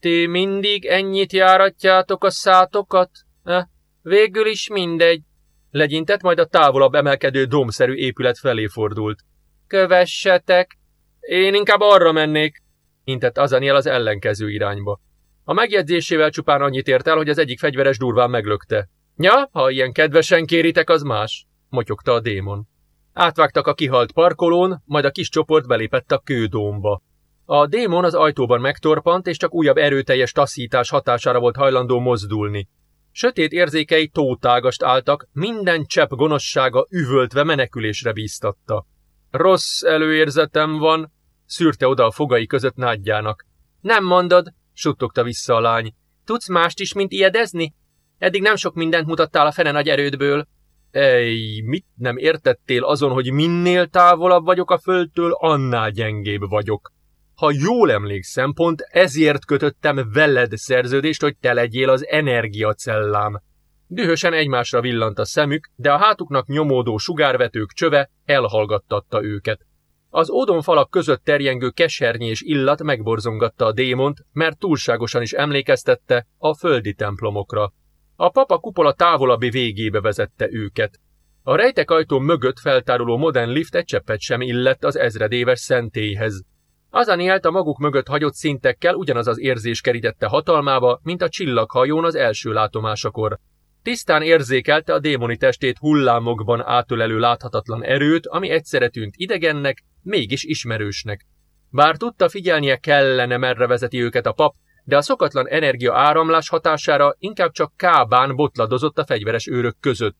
Ti mindig ennyit járatjátok a szátokat? Eh, végül is mindegy. Legyintett, majd a távolabb emelkedő domszerű épület felé fordult. Kövessetek! Én inkább arra mennék, intett Azaniel az ellenkező irányba. A megjegyzésével csupán annyit ért el, hogy az egyik fegyveres durván meglökte. Ja, ha ilyen kedvesen kéritek, az más, motyogta a démon. Átvágtak a kihalt parkolón, majd a kis csoport belépett a kődómba. A démon az ajtóban megtorpant, és csak újabb erőteljes taszítás hatására volt hajlandó mozdulni. Sötét érzékei tótágast álltak, minden csepp gonoszsága üvöltve menekülésre bíztatta. Rossz előérzetem van, szűrte oda a fogai között nádjának. Nem mondod, suttogta vissza a lány. Tudsz mást is, mint ijedezni? Eddig nem sok mindent mutattál a fene nagy erődből. Ej, mit nem értettél azon, hogy minél távolabb vagyok a földtől, annál gyengébb vagyok. Ha jól emlékszem, pont ezért kötöttem veled szerződést, hogy te legyél az energiacellám. Dühösen egymásra villant a szemük, de a hátuknak nyomódó sugárvetők csöve elhallgattatta őket. Az ódonfalak között terjengő kesernyés illat megborzongatta a démont, mert túlságosan is emlékeztette a földi templomokra. A papa kupola távolabbi végébe vezette őket. A rejtek ajtó mögött feltáruló modern lift egy cseppet sem illett az ezredéves szentélyhez. Azanielt a maguk mögött hagyott szintekkel ugyanaz az érzés kerítette hatalmába, mint a csillaghajón az első látomásakor. Tisztán érzékelte a démoni testét hullámokban átölelő láthatatlan erőt, ami egyszerre tűnt idegennek, mégis ismerősnek. Bár tudta figyelnie kellene, merre vezeti őket a pap, de a szokatlan energia áramlás hatására inkább csak kábán botladozott a fegyveres őrök között.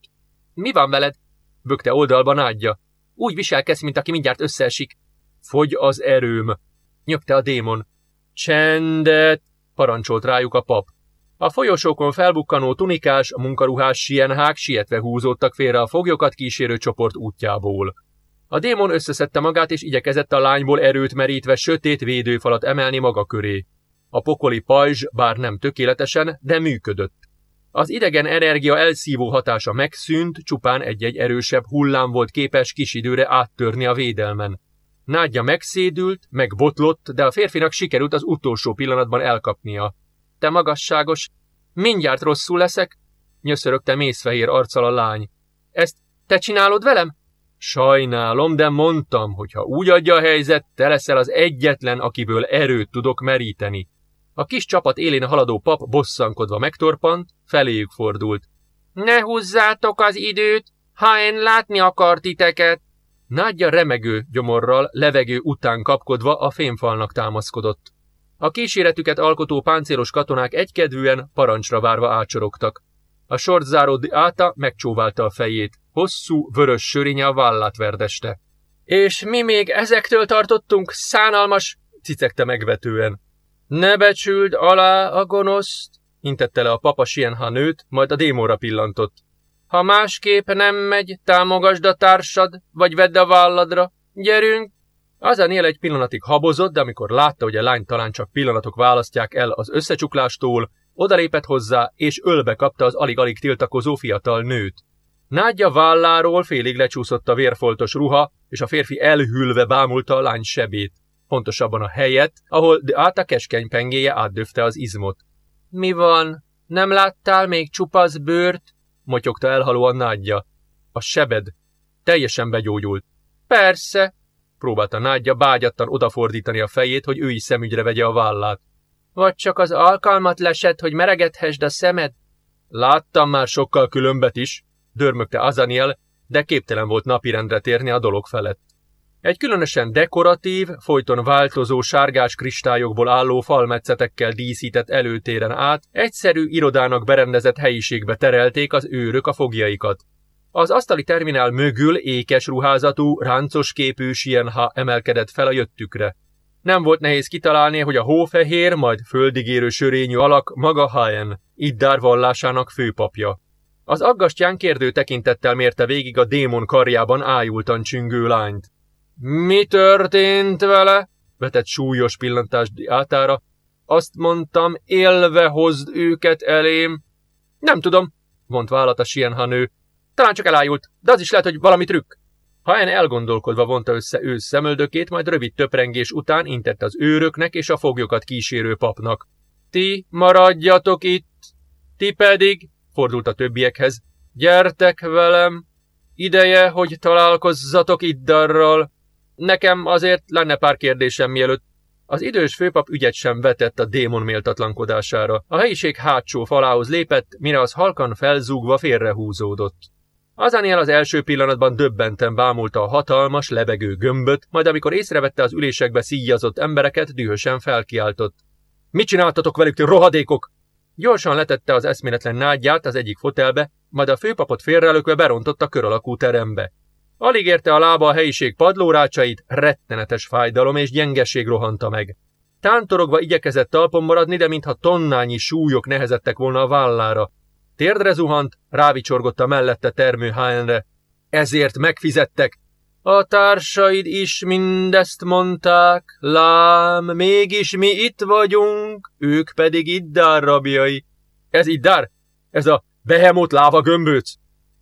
Mi van veled? bökte oldalban ádja. Úgy viselkedsz, mint aki mindjárt összeesik. Fogy az erőm, nyögte a démon. Csendet, parancsolt rájuk a pap. A folyosókon felbukkanó tunikás, munkaruhás sienhák sietve húzódtak félre a foglyokat kísérő csoport útjából. A démon összeszedte magát és igyekezett a lányból erőt merítve sötét védőfalat emelni maga köré. A pokoli pajzs bár nem tökéletesen, de működött. Az idegen energia elszívó hatása megszűnt, csupán egy-egy erősebb hullám volt képes kis időre áttörni a védelmen. Nádja megszédült, megbotlott, de a férfinak sikerült az utolsó pillanatban elkapnia. Te magasságos, mindjárt rosszul leszek, nyöszörögte mészfehér arccal a lány. Ezt te csinálod velem? Sajnálom, de mondtam, hogy ha úgy adja a helyzet, te leszel az egyetlen, akiből erőt tudok meríteni. A kis csapat élén haladó pap bosszankodva megtorpant, feléjük fordult. Ne húzzátok az időt, ha én látni akar titeket! Nádja remegő gyomorral, levegő után kapkodva a fémfalnak támaszkodott. A kíséretüket alkotó páncélos katonák egykedvűen parancsra várva ácsorogtak. A sortzáró áta megcsóválta a fejét, hosszú, vörös sörénye a vállát verdeste. És mi még ezektől tartottunk, szánalmas, cicegte megvetően. Ne becsüld alá a gonoszt, intette le a papa Sienha nőt, majd a démóra pillantott. Ha másképp nem megy, támogasd a társad, vagy vedd a válladra. Gyerünk! Azanél egy pillanatig habozott, de amikor látta, hogy a lány talán csak pillanatok választják el az összecsuklástól, odalépett hozzá, és ölbe kapta az alig-alig tiltakozó fiatal nőt. Nádja válláról félig lecsúszott a vérfoltos ruha, és a férfi elhűlve bámulta a lány sebét. Pontosabban a helyet, ahol de át a keskeny pengéje átdöfte az izmot. Mi van? Nem láttál még csupasz bőrt? motyogta elhalóan nádja. A sebed. Teljesen begyógyult. Persze, próbálta nádja bágyattan odafordítani a fejét, hogy ő is szemügyre vegye a vállát. Vagy csak az alkalmat lesett, hogy meregethesd a szemed? Láttam már sokkal különbet is, dörmögte Azaniel, de képtelen volt napirendre térni a dolog felett. Egy különösen dekoratív, folyton változó sárgás kristályokból álló falmetszetekkel díszített előtéren át egyszerű irodának berendezett helyiségbe terelték az őrök a fogjaikat. Az asztali terminál mögül ékes ruházatú, ráncos képű sienha emelkedett fel a jöttükre. Nem volt nehéz kitalálni, hogy a hófehér, majd földigérő sörényű alak maga Haen, Iddár vallásának főpapja. Az aggastyán kérdő tekintettel mérte végig a démon karjában ájultan csüngő lányt. Mi történt vele? vetett súlyos pillantást átára. Azt mondtam, élve hozd őket elém. Nem tudom, vont vállat a sienhanő. Talán csak elájult, de az is lehet, hogy valami trükk. Haen elgondolkodva vonta össze ő szemöldökét, majd rövid töprengés után intett az őröknek és a foglyokat kísérő papnak. Ti maradjatok itt, ti pedig, fordult a többiekhez, gyertek velem, ideje, hogy találkozzatok Iddarral. Nekem azért lenne pár kérdésem mielőtt. Az idős főpap ügyet sem vetett a démon méltatlankodására. A helyiség hátsó falához lépett, mire az halkan felzúgva félrehúzódott. Azánél az első pillanatban döbbenten bámulta a hatalmas, lebegő gömböt, majd amikor észrevette az ülésekbe szíjazott embereket, dühösen felkiáltott. Mit csináltatok velük, ti rohadékok? Gyorsan letette az eszméletlen nádját az egyik fotelbe, majd a főpapot félrelökve berontott a kör alakú terembe. Alig érte a lába a helyiség padlórácsait, rettenetes fájdalom és gyengeség rohanta meg. Tántorogva igyekezett talpon maradni, de mintha tonnányi súlyok nehezettek volna a vállára. Térdre zuhant, rávicsorgott a mellette termő Hánre. Ezért megfizettek. A társaid is mindezt mondták, lám, mégis mi itt vagyunk, ők pedig Iddár rabjai. Ez Iddár? Ez a behemot láva gömbőc?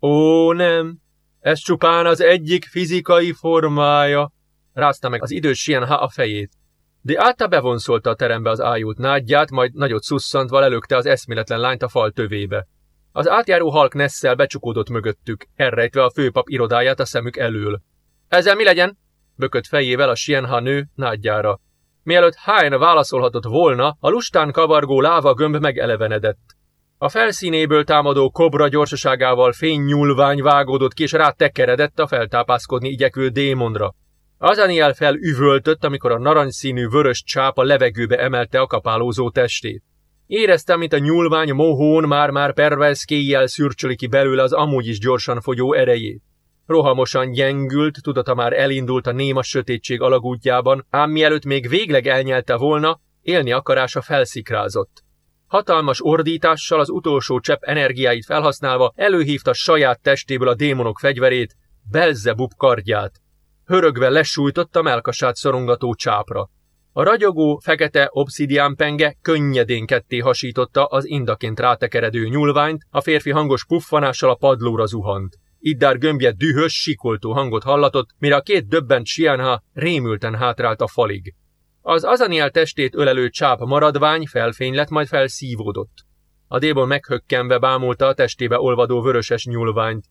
Ó, nem, ez csupán az egyik fizikai formája, rázta meg az idős Sienha a fejét. De Áta bevonszolta a terembe az ájult nádját, majd nagyot szusszantva lelökte az eszméletlen lányt a fal tövébe. Az átjáró halk Nessel becsukódott mögöttük, elrejtve a főpap irodáját a szemük elől. Ezzel mi legyen? bökött fejével a Sienha nő nádjára. Mielőtt Hain válaszolhatott volna, a lustán kavargó láva gömb megelevenedett. A felszínéből támadó kobra gyorsaságával fénynyúlvány vágódott ki, és rátekeredett a feltápászkodni igyekvő démonra. Azaniel felüvöltött, amikor a narancsszínű vörös csáp a levegőbe emelte a kapálózó testét. Éreztem, mint a nyúlvány mohón már-már pervez kéjjel szürcsöli ki belőle az amúgy is gyorsan fogyó erejét. Rohamosan gyengült, tudata már elindult a néma sötétség alagútjában, ám mielőtt még végleg elnyelte volna, élni akarása felszikrázott. Hatalmas ordítással az utolsó csepp energiáit felhasználva előhívta saját testéből a démonok fegyverét, Belzebub kardját. Hörögve lesújtotta melkasát szorongató csápra. A ragyogó, fekete obszidián penge könnyedén ketté hasította az indaként rátekeredő nyúlványt, a férfi hangos puffanással a padlóra zuhant. Iddár gömbje dühös, sikoltó hangot hallatott, mire a két döbbent Sianha rémülten hátrált a falig. Az Azaniel testét ölelő csáp maradvány felfény lett, majd felszívódott. A démon meghökkenve bámulta a testébe olvadó vöröses nyúlványt.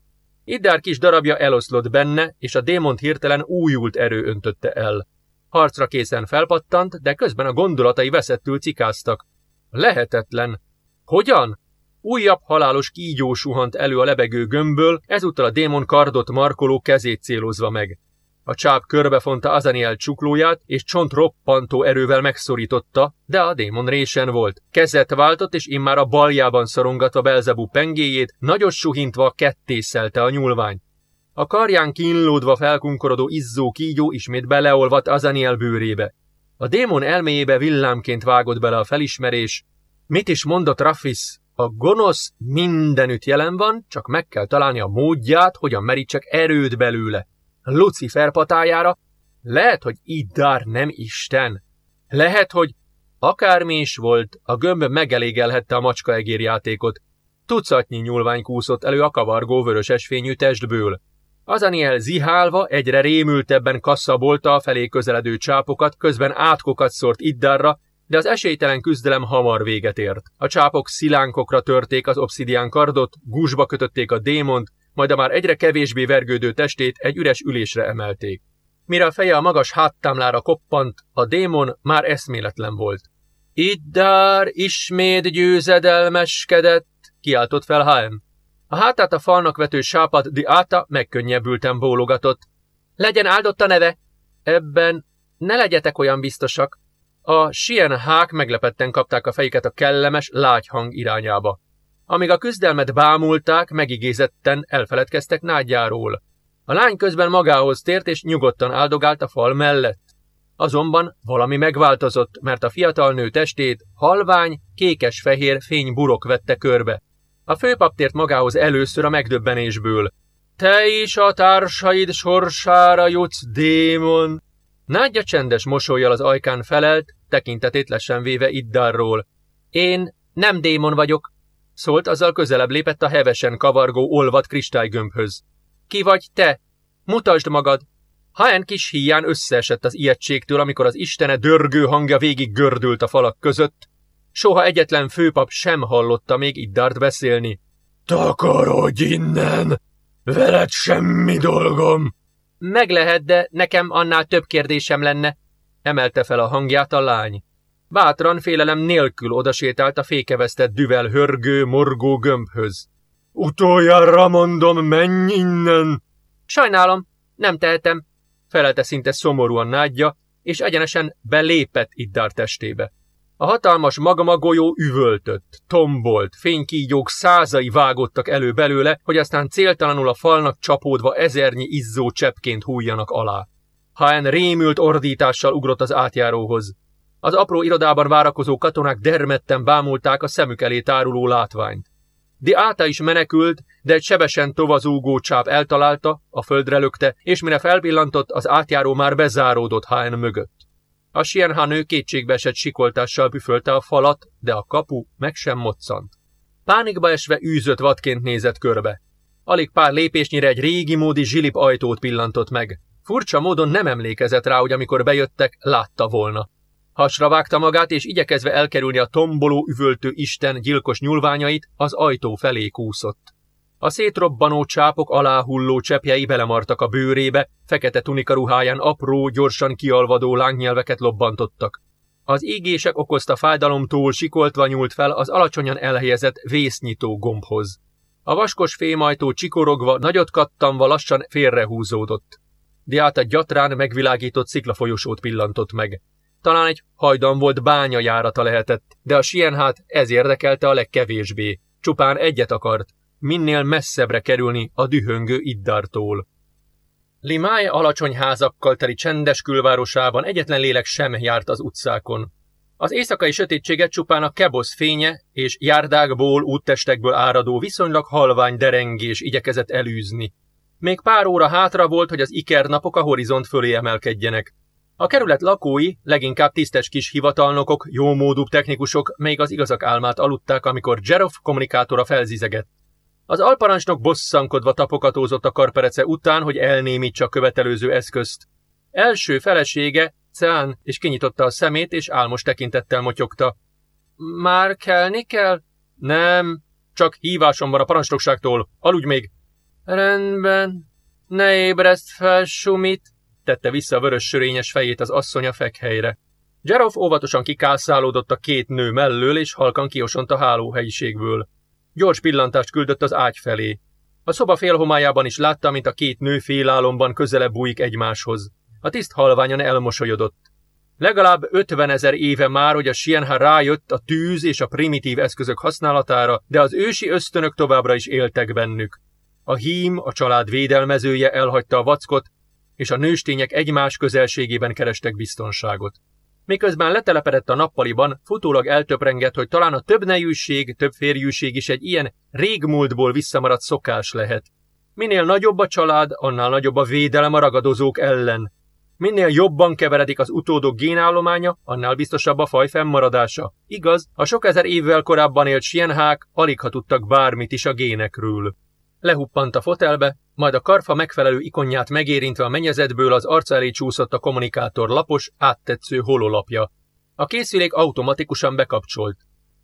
Iddár kis darabja eloszlott benne, és a démont hirtelen újult erő öntötte el. Harcra készen felpattant, de közben a gondolatai veszettül cikáztak. Lehetetlen. Hogyan? Újabb halálos kígyó suhant elő a lebegő gömbből, ezúttal a démon kardot markoló kezét célozva meg. A csáp körbefonta Azaniel csuklóját, és csont roppantó erővel megszorította, de a démon résen volt. Kezet váltott, és immár a baljában szorongatva Belzebu pengéjét, nagyos suhintva kettészelte a nyúlvány. A karján kínlódva felkunkorodó izzó kígyó ismét beleolvadt Azaniel bőrébe. A démon elméjébe villámként vágott bele a felismerés. Mit is mondott Raffis? A gonosz mindenütt jelen van, csak meg kell találni a módját, hogyan merítsek erőt belőle. Lucifer patájára lehet, hogy Iddár nem Isten. Lehet, hogy akármi is volt, a gömb megelégelhette a macska egérjátékot. Tucatnyi nyúlvány kúszott elő a kavargó vörös esfényű testből. Azaniel zihálva egyre rémültebben kasszabolta a felé közeledő csápokat, közben átkokat szort Iddarra, de az esélytelen küzdelem hamar véget ért. A csápok szilánkokra törték az obszidián kardot, gúzsba kötötték a démont, majd a már egyre kevésbé vergődő testét egy üres ülésre emelték. Mire a feje a magas háttámlára koppant, a démon már eszméletlen volt. Iddár ismét győzedelmeskedett, kiáltott fel Haem. A hátát a falnak vető sápat Diáta megkönnyebbülten bólogatott. Legyen áldott a neve! Ebben ne legyetek olyan biztosak. A sien hák meglepetten kapták a fejüket a kellemes, lágy hang irányába. Amíg a küzdelmet bámulták, megigézetten elfeledkeztek nádjáról. A lány közben magához tért és nyugodtan áldogált a fal mellett. Azonban valami megváltozott, mert a fiatal nő testét halvány, kékes-fehér fény burok vette körbe. A főpap tért magához először a megdöbbenésből. Te is a társaid sorsára jutsz, démon! Nádja csendes mosolyjal az ajkán felelt, tekintetét lesen véve Iddarról. Én nem démon vagyok, szólt, azzal közelebb lépett a hevesen kavargó olvat kristálygömbhöz. Ki vagy te? Mutasd magad! Haen kis híján összeesett az ijegységtől, amikor az istene dörgő hangja végig gördült a falak között, Soha egyetlen főpap sem hallotta még Iddart beszélni. Takarodj innen! Veled semmi dolgom! Meg lehet, de nekem annál több kérdésem lenne, emelte fel a hangját a lány. Bátran félelem nélkül odasétált a fékevesztett düvel hörgő, morgó gömbhöz. Utoljára mondom, menj innen! Sajnálom, nem tehetem, felelte szinte szomorúan nádja, és egyenesen belépett Iddar testébe. A hatalmas magamagolyó üvöltött, tombolt, fénykígyók százai vágottak elő belőle, hogy aztán céltalanul a falnak csapódva ezernyi izzó cseppként hújjanak alá. Haen rémült ordítással ugrott az átjáróhoz. Az apró irodában várakozó katonák dermedten bámulták a szemük elé táruló látványt. Di Áta is menekült, de egy sebesen tovazúgó csáp eltalálta, a földre lökte, és mire felpillantott, az átjáró már bezáródott Haen mögött. A sienhanő kétségbeesett sikoltással büfölte a falat, de a kapu meg sem moccant. Pánikba esve űzött vadként nézett körbe. Alig pár lépésnyire egy régi módi zsilip ajtót pillantott meg. Furcsa módon nem emlékezett rá, hogy amikor bejöttek, látta volna. Hasra vágta magát, és igyekezve elkerülni a tomboló üvöltő isten gyilkos nyulványait, az ajtó felé kúszott. A szétrobbanó csápok aláhulló csepjei belemartak a bőrébe, fekete tunika ruháján apró, gyorsan kialvadó lángnyelveket lobbantottak. Az égések okozta fájdalomtól sikoltva nyúlt fel az alacsonyan elhelyezett vésznyitó gombhoz. A vaskos fémajtó csikorogva, nagyot kattanva lassan félrehúzódott. Diáta gyatrán megvilágított sziklafolyosót pillantott meg. Talán egy hajdan volt bánya járata lehetett, de a sienhát ez érdekelte a legkevésbé. Csupán egyet akart, minél messzebbre kerülni a dühöngő Iddartól. Limáj alacsony házakkal teli csendes külvárosában egyetlen lélek sem járt az utcákon. Az éjszakai sötétséget csupán a kebosz fénye és járdákból, úttestekből áradó viszonylag halvány derengés igyekezett elűzni. Még pár óra hátra volt, hogy az ikernapok a horizont fölé emelkedjenek. A kerület lakói, leginkább tisztes kis hivatalnokok, jómódú technikusok még az igazak álmát aludták, amikor Jeroff kommunikátora felzizegett. Az alparancsnok bosszankodva tapogatózott a karperece után, hogy elnémítsa a követelőző eszközt. Első felesége, Ceán, és kinyitotta a szemét, és álmos tekintettel motyogta. Már kelni kell? Nem, csak hívásom van a parancsnokságtól. Aludj még! Rendben. Ne ébreszt fel, Sumit, tette vissza a vörös sörényes fejét az asszony a fekhelyre. Jeroff óvatosan kikászálódott a két nő mellől, és halkan kiosont a hálóhelyiségből. Gyors pillantást küldött az ágy felé. A szoba félhomájában is látta, mint a két nő félálomban közelebb bújik egymáshoz. A tiszt halványan elmosolyodott. Legalább ötven ezer éve már, hogy a Sienha rájött a tűz és a primitív eszközök használatára, de az ősi ösztönök továbbra is éltek bennük. A hím, a család védelmezője elhagyta a vackot, és a nőstények egymás közelségében kerestek biztonságot. Miközben letelepedett a nappaliban, futólag eltöprengett, hogy talán a több nejűség, több férjűség is egy ilyen régmúltból visszamaradt szokás lehet. Minél nagyobb a család, annál nagyobb a védelem a ragadozók ellen. Minél jobban keveredik az utódok génállománya, annál biztosabb a faj fennmaradása. Igaz, a sok ezer évvel korábban élt sienhák alig ha tudtak bármit is a génekről. Lehuppant a fotelbe, majd a karfa megfelelő ikonját megérintve a mennyezetből az arca elé csúszott a kommunikátor lapos, áttetsző hololapja. A készülék automatikusan bekapcsolt.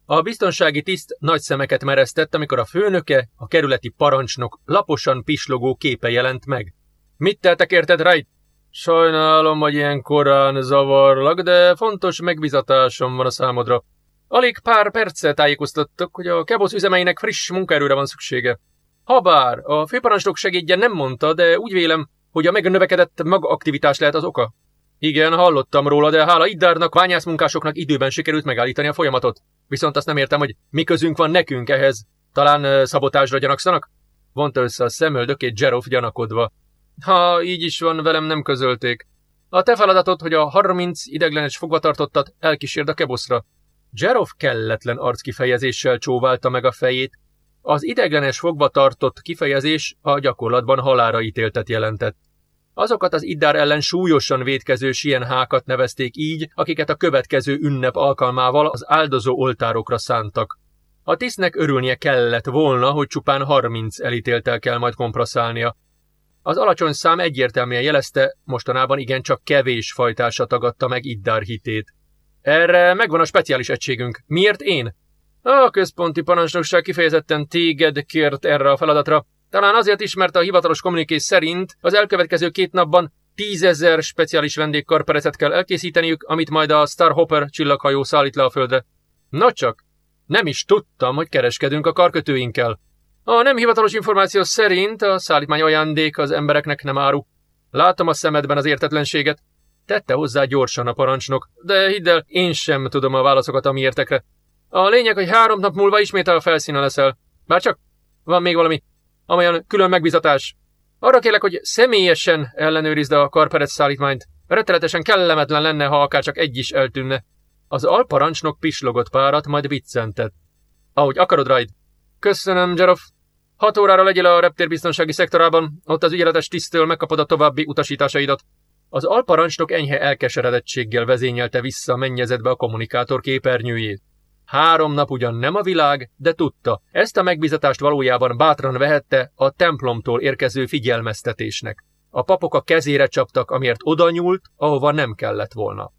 A biztonsági tiszt nagy szemeket mereztett, amikor a főnöke, a kerületi parancsnok laposan pislogó képe jelent meg. Mit teltek érted, Wright? Sajnálom, hogy ilyen korán zavarlak, de fontos megbizatásom van a számodra. Alig pár perccel tájékoztattak, hogy a kebosz üzemeinek friss munkaerőre van szüksége. Habár a főparancsnok segédje nem mondta, de úgy vélem, hogy a megnövekedett magaktivitás lehet az oka. Igen, hallottam róla, de hála Iddárnak, bányászmunkásoknak időben sikerült megállítani a folyamatot. Viszont azt nem értem, hogy mi közünk van nekünk ehhez. Talán uh, szabotásra gyanakszanak? Vonta össze a szemöldökét Jeroff gyanakodva. Ha így is van, velem nem közölték. A te feladatod, hogy a 30 ideglenes fogvatartottat elkísérd a keboszra. Jeroff kelletlen arckifejezéssel csóválta meg a fejét, az ideglenes fogva tartott kifejezés a gyakorlatban halára ítéltet jelentett. Azokat az iddár ellen súlyosan védkező sienhákat nevezték így, akiket a következő ünnep alkalmával az áldozó oltárokra szántak. A tisztnek örülnie kellett volna, hogy csupán harminc elítéltel kell majd kompraszálnia. Az alacsony szám egyértelműen jelezte, mostanában igencsak kevés fajtása tagadta meg Iddár hitét. Erre megvan a speciális egységünk. Miért én? A központi parancsnokság kifejezetten téged kért erre a feladatra. Talán azért is, mert a hivatalos kommuniké szerint az elkövetkező két napban tízezer speciális vendégkarperecet kell elkészíteniük, amit majd a Star Hopper csillaghajó szállít le a földre. Na csak, nem is tudtam, hogy kereskedünk a karkötőinkkel. A nem hivatalos információ szerint a szállítmány ajándék az embereknek nem áru. Látom a szemedben az értetlenséget. Tette hozzá gyorsan a parancsnok, de hidd el, én sem tudom a válaszokat a miértekre. A lényeg, hogy három nap múlva ismét a felszínen leszel. Bár csak van még valami, amolyan külön megbizatás. Arra kérlek, hogy személyesen ellenőrizd a karperec szállítmányt. Rettenetesen kellemetlen lenne, ha akár csak egy is eltűnne. Az alparancsnok pislogott párat, majd viccentett. Ahogy akarod, Raid. Köszönöm, Jeroff. Hat órára legyél a reptérbiztonsági szektorában, ott az ügyeletes tisztől megkapod a további utasításaidat. Az alparancsnok enyhe elkeseredettséggel vezényelte vissza a mennyezetbe a kommunikátor képernyőjét. Három nap ugyan nem a világ, de tudta, ezt a megbizatást valójában bátran vehette a templomtól érkező figyelmeztetésnek. A papok a kezére csaptak, amiért oda nyúlt, ahova nem kellett volna.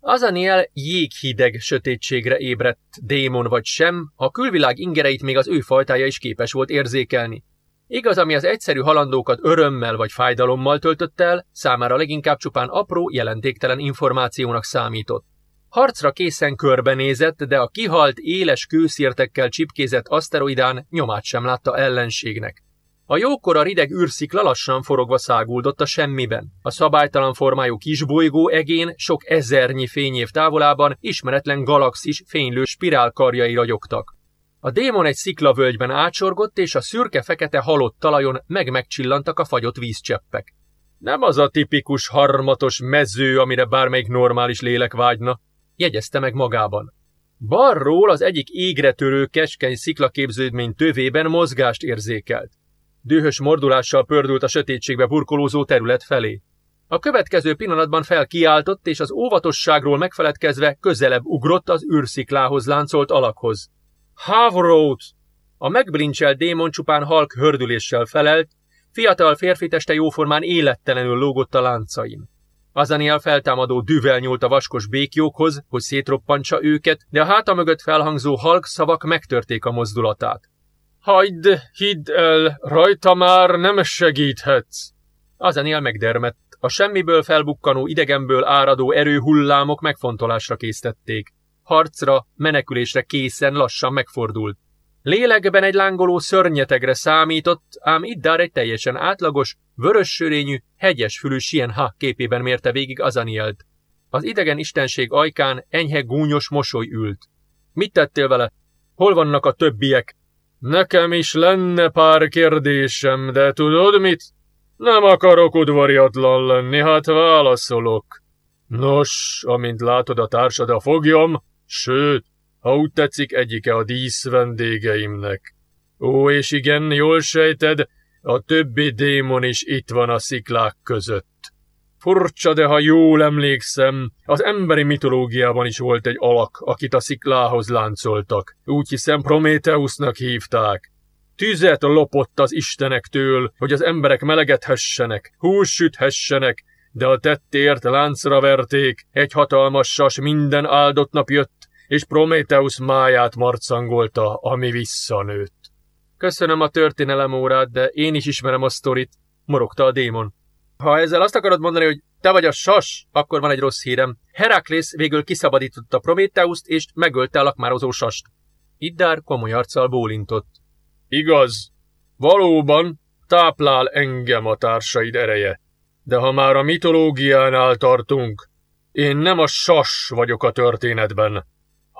Azaniel jéghideg sötétségre ébredt, démon vagy sem, a külvilág ingereit még az ő fajtája is képes volt érzékelni. Igaz, ami az egyszerű halandókat örömmel vagy fájdalommal töltött el, számára leginkább csupán apró, jelentéktelen információnak számított. Harcra készen körbenézett, de a kihalt, éles kőszírtekkel csipkézett aszteroidán nyomát sem látta ellenségnek. A jókora rideg űrszikla lassan forogva száguldott a semmiben. A szabálytalan formájú kisbolygó egén sok ezernyi fényév távolában ismeretlen galaxis fénylő spirálkarjai ragyogtak. A démon egy sziklavölgyben ácsorgott, és a szürke-fekete halott talajon meg-megcsillantak a fagyott vízcseppek. Nem az a tipikus harmatos mező, amire bármelyik normális lélek vágyna jegyezte meg magában. Balról az egyik égre törő keskeny sziklaképződmény tövében mozgást érzékelt. Dühös mordulással pördült a sötétségbe burkolózó terület felé. A következő pillanatban felkiáltott, és az óvatosságról megfeledkezve közelebb ugrott az űrsziklához láncolt alakhoz. Havroat! A megblincselt démon csupán halk hördüléssel felelt, fiatal férfi teste jóformán élettelenül lógott a láncain. Azaniel feltámadó düvel nyúlt a vaskos békjókhoz, hogy szétroppantsa őket, de a háta mögött felhangzó halk szavak megtörték a mozdulatát. Hagyd, hidd el, rajta már nem segíthetsz! Azaniel megdermett. A semmiből felbukkanó idegenből áradó erőhullámok megfontolásra készítették. Harcra, menekülésre készen lassan megfordult. Lélekben egy lángoló szörnyetegre számított, ám Iddár egy teljesen átlagos, vörös-sörényű, hegyes-fülű Sienha képében mérte végig Azanielt. Az idegen istenség ajkán enyhe gúnyos mosoly ült. Mit tettél vele? Hol vannak a többiek? Nekem is lenne pár kérdésem, de tudod mit? Nem akarok udvariatlan lenni, hát válaszolok. Nos, amint látod a társad a fogjam, sőt, ha úgy tetszik, egyike a dísz vendégeimnek. Ó, és igen, jól sejted, a többi démon is itt van a sziklák között. Furcsa, de ha jól emlékszem, az emberi mitológiában is volt egy alak, akit a sziklához láncoltak. Úgy hiszem Prométeusznak hívták. Tüzet lopott az istenektől, hogy az emberek melegedhessenek, hús süthessenek, de a tettért láncra verték, egy hatalmas sas minden áldott nap jött, és Prométeusz máját marcangolta, ami visszanőtt. Köszönöm a történelem órát, de én is ismerem a sztorit, morogta a démon. Ha ezzel azt akarod mondani, hogy te vagy a sas, akkor van egy rossz hírem. Heraklész végül kiszabadította Prométeuszt, és megölte a lakmározó sast. Iddár komoly arccal bólintott. Igaz, valóban táplál engem a társaid ereje. De ha már a mitológiánál tartunk, én nem a sas vagyok a történetben,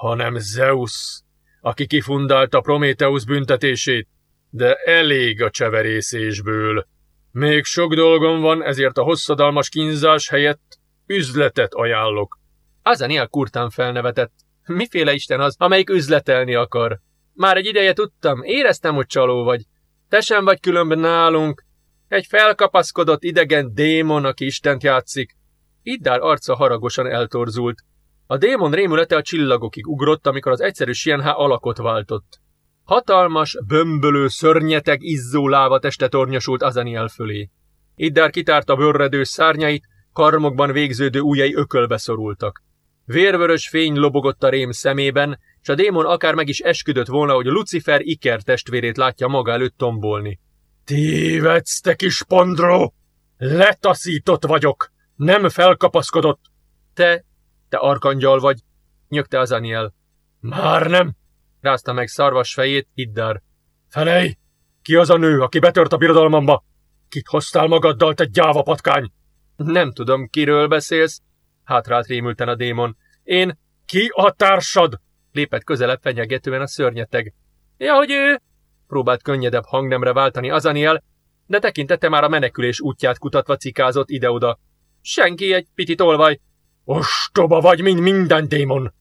hanem Zeus, aki kifundálta Prométeusz büntetését, de elég a cseverészésből. Még sok dolgom van, ezért a hosszadalmas kínzás helyett üzletet ajánlok. Azaniel kurtán felnevetett. Miféle isten az, amelyik üzletelni akar? Már egy ideje tudtam, éreztem, hogy csaló vagy. Te sem vagy különben nálunk. Egy felkapaszkodott idegen démon, aki istent játszik. Iddár arca haragosan eltorzult. A démon rémülete a csillagokig ugrott, amikor az egyszerű Sienhá alakot váltott. Hatalmas, bömbölő, szörnyeteg, izzó láva teste tornyosult Azaniel fölé. Iddár kitárta bőrredő szárnyait, karmokban végződő ujjai ökölbe szorultak. Vérvörös fény lobogott a rém szemében, és a démon akár meg is esküdött volna, hogy Lucifer Iker testvérét látja maga előtt tombolni. Tévedsz, te kis pandró! Letaszított vagyok! Nem felkapaszkodott! Te, te arkangyal vagy, nyögte Azaniel. Már nem, rázta meg szarvas fejét Iddar. Felej! Ki az a nő, aki betört a birodalmamba? Kit hoztál magaddal, te gyáva patkány? Nem tudom, kiről beszélsz, hátrált rémülten a démon. Én... Ki a társad? Lépett közelebb fenyegetően a szörnyeteg. Ja, hogy ő... Próbált könnyedebb hangnemre váltani Azaniel, de tekintette már a menekülés útját kutatva cikázott ide-oda. Senki egy piti tolvaj. Ostoba vagy, mint minden démon!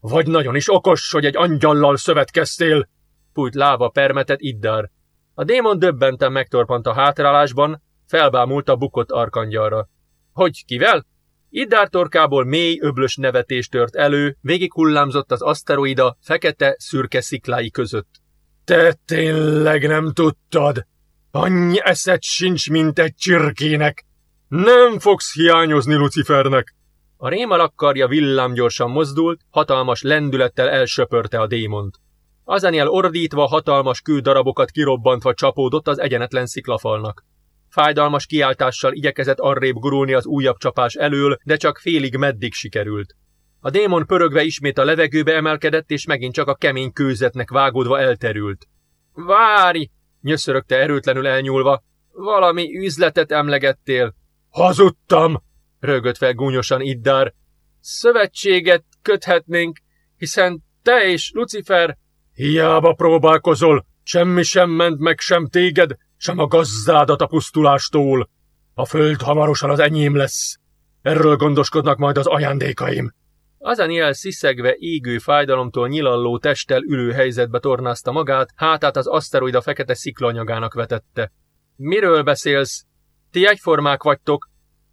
Vagy nagyon is okos, hogy egy angyallal szövetkeztél? Fújt láva permetet Iddar. A démon döbbenten megtorpant a hátrálásban, felbámult a bukott arkangyalra. Hogy kivel? Iddár torkából mély, öblös nevetés tört elő, végig hullámzott az aszteroida fekete, szürke sziklái között. Te tényleg nem tudtad? Annyi eszed sincs, mint egy csirkének. Nem fogsz hiányozni Lucifernek. A rémalak karja villámgyorsan mozdult, hatalmas lendülettel elsöpörte a démont. Azaniel ordítva hatalmas kődarabokat kirobbantva csapódott az egyenetlen sziklafalnak. Fájdalmas kiáltással igyekezett arrébb gurulni az újabb csapás elől, de csak félig meddig sikerült. A démon pörögve ismét a levegőbe emelkedett, és megint csak a kemény kőzetnek vágódva elterült. Várj! nyöszörögte erőtlenül elnyúlva. Valami üzletet emlegettél. Hazudtam! Rögött fel gúnyosan Iddár. Szövetséget köthetnénk, hiszen te és Lucifer... Hiába próbálkozol, semmi sem ment meg sem téged, sem a gazdádat a pusztulástól. A föld hamarosan az enyém lesz. Erről gondoskodnak majd az ajándékaim. Azaniel sziszegve égő fájdalomtól nyilalló testtel ülő helyzetbe tornázta magát, hátát az aszteroida fekete sziklanyagának vetette. Miről beszélsz? Ti egyformák vagytok,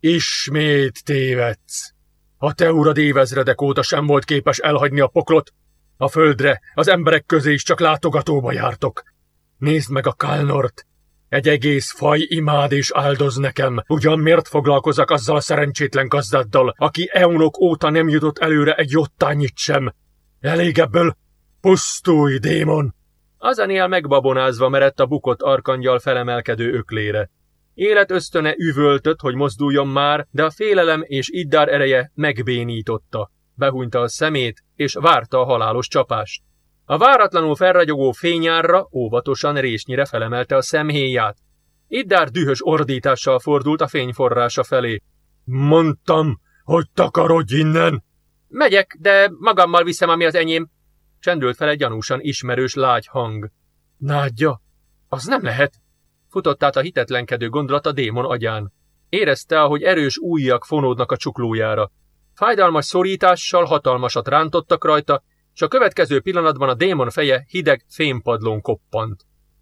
Ismét tévedsz. A te urad évezredek óta sem volt képes elhagyni a poklot. A földre, az emberek közé is csak látogatóba jártok. Nézd meg a Kálnort. Egy egész faj imád és áldoz nekem. Ugyan miért foglalkozak azzal a szerencsétlen gazdaddal, aki eunok óta nem jutott előre egy jottányit sem? Elég ebből? Pusztulj, démon! Azaniel megbabonázva merett a bukott arkangyal felemelkedő öklére. Élet ösztöne üvöltött, hogy mozduljon már, de a félelem és iddár ereje megbénította. Behúnyta a szemét, és várta a halálos csapást. A váratlanul felragyogó fényárra óvatosan résnyire felemelte a szemhéját. Iddár dühös ordítással fordult a fényforrása felé. Mondtam, hogy takarodj innen! Megyek, de magammal viszem, ami az enyém. Csendült fel egy gyanúsan ismerős lágy hang. Nádja, az nem lehet. Futott át a hitetlenkedő gondolat a démon agyán. Érezte, ahogy erős újjak fonódnak a csuklójára. Fájdalmas szorítással hatalmasat rántottak rajta, és a következő pillanatban a démon feje hideg fémpadlón koppant.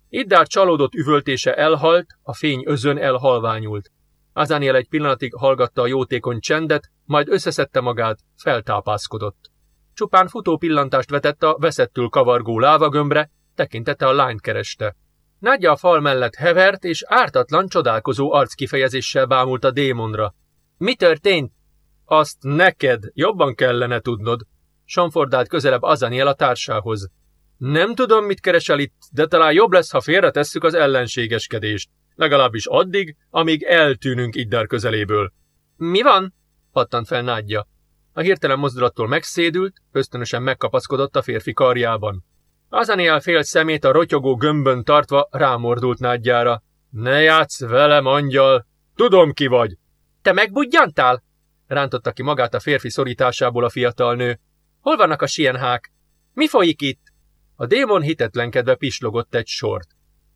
Iddár csalódott üvöltése elhalt, a fény özön elhalványult. Azaniel egy pillanatig hallgatta a jótékony csendet, majd összeszedte magát, feltápászkodott. Csupán futó pillantást vetett a veszettül kavargó lávagömbre, tekintete a lányt kereste. Nagyja a fal mellett hevert, és ártatlan, csodálkozó arckifejezéssel bámult a démonra. Mi történt? Azt neked jobban kellene tudnod. Sanfordált közelebb Azaniel a társához. Nem tudom, mit keresel itt, de talán jobb lesz, ha félretesszük az ellenségeskedést. Legalábbis addig, amíg eltűnünk Iddar közeléből. Mi van? pattant fel Nádja. A hirtelen mozdulattól megszédült, ösztönösen megkapaszkodott a férfi karjában. Azaniel fél szemét a rotyogó gömbön tartva rámordult Nádjára. Ne játsz velem, angyal! Tudom, ki vagy! Te megbudjantál? Rántotta ki magát a férfi szorításából a fiatal nő. Hol vannak a sienhák? Mi folyik itt? A démon hitetlenkedve pislogott egy sort.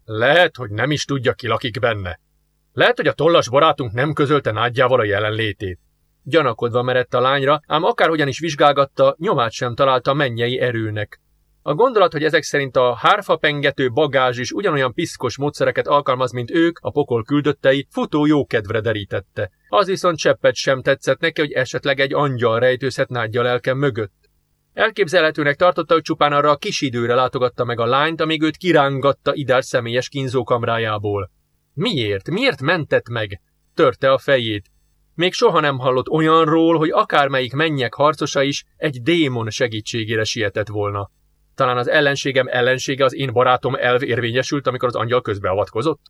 Lehet, hogy nem is tudja, ki lakik benne. Lehet, hogy a tollas barátunk nem közölte nádjával a jelenlétét. Gyanakodva merett a lányra, ám akárhogyan is vizsgálgatta, nyomát sem találta mennyei erőnek. A gondolat, hogy ezek szerint a hárfapengető bagázs is ugyanolyan piszkos módszereket alkalmaz, mint ők, a pokol küldöttei, futó jókedvre derítette. Az viszont cseppet sem tetszett neki, hogy esetleg egy angyal rejtőzhet nádja lelkem mögött. Elképzelhetőnek tartotta, hogy csupán arra a kis időre látogatta meg a lányt, amíg őt kirángatta Idár személyes kínzókamrájából. Miért? Miért mentett meg? Törte a fejét. Még soha nem hallott olyanról, hogy akármelyik mennyek harcosa is egy démon segítségére sietett volna. Talán az ellenségem ellensége az én barátom elv érvényesült, amikor az angyal közbeavatkozott?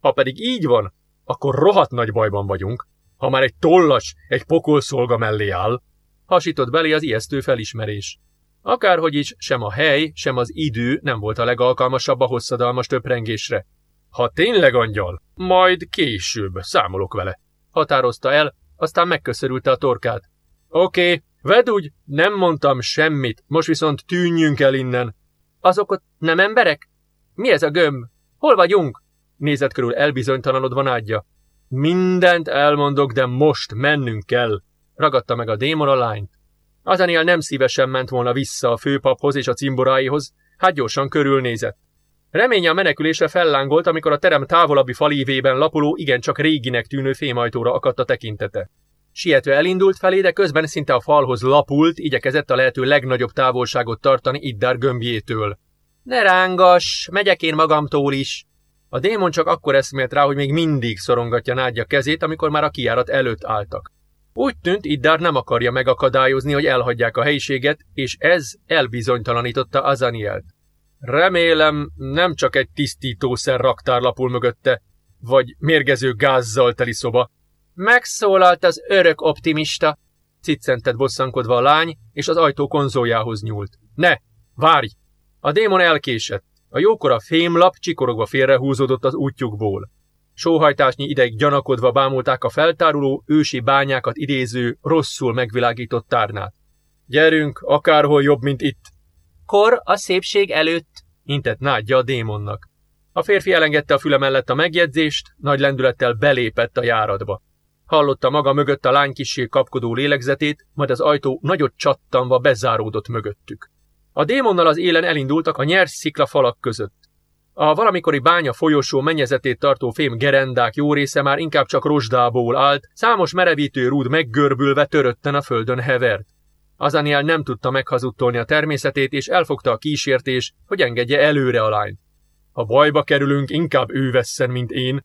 Ha pedig így van, akkor rohadt nagy bajban vagyunk. Ha már egy tollas, egy pokolszolga mellé áll, hasított belé az ijesztő felismerés. Akárhogy is, sem a hely, sem az idő nem volt a legalkalmasabb a hosszadalmas töprengésre. Ha tényleg angyal, majd később számolok vele, határozta el, aztán megköszörülte a torkát. Oké, okay, vedd úgy, nem mondtam semmit, most viszont tűnjünk el innen. Azok ott nem emberek? Mi ez a gömb? Hol vagyunk? Nézett körül elbizonytalanodva nádja. Mindent elmondok, de most mennünk kell ragadta meg a démon a lányt. Azaniel nem szívesen ment volna vissza a főpaphoz és a cimboráihoz, hát gyorsan körülnézett. Reménye a menekülésre fellángolt, amikor a terem távolabbi falívében lapuló, igencsak réginek tűnő fémajtóra akadt a tekintete. Sietve elindult felé, de közben szinte a falhoz lapult, igyekezett a lehető legnagyobb távolságot tartani Iddár gömbjétől. Ne rángas, megyek én magamtól is. A démon csak akkor eszmélt rá, hogy még mindig szorongatja Nádja kezét, amikor már a kiárat előtt álltak. Úgy tűnt, Iddár nem akarja megakadályozni, hogy elhagyják a helyiséget, és ez elbizonytalanította Azanielt. Remélem, nem csak egy tisztítószer raktár lapul mögötte, vagy mérgező gázzal teli szoba. Megszólalt az örök optimista, ciccentett bosszankodva a lány, és az ajtó konzoljához nyúlt. Ne, várj! A démon elkésett. A jókora fémlap csikorogva félrehúzódott az útjukból. Sóhajtásnyi ideig gyanakodva bámulták a feltáruló, ősi bányákat idéző, rosszul megvilágított tárnát. Gyerünk, akárhol jobb, mint itt. Kor a szépség előtt, intett nádja a démonnak. A férfi elengedte a füle mellett a megjegyzést, nagy lendülettel belépett a járatba. Hallotta maga mögött a lány kissé kapkodó lélegzetét, majd az ajtó nagyot csattanva bezáródott mögöttük. A démonnal az élen elindultak a nyers szikla falak között. A valamikori bánya folyosó mennyezetét tartó fém gerendák jó része már inkább csak rozsdából állt, számos merevítő rúd meggörbülve törötten a földön hevert. Azaniel nem tudta meghazudtolni a természetét, és elfogta a kísértés, hogy engedje előre a lányt. Ha bajba kerülünk, inkább ő vesszen, mint én.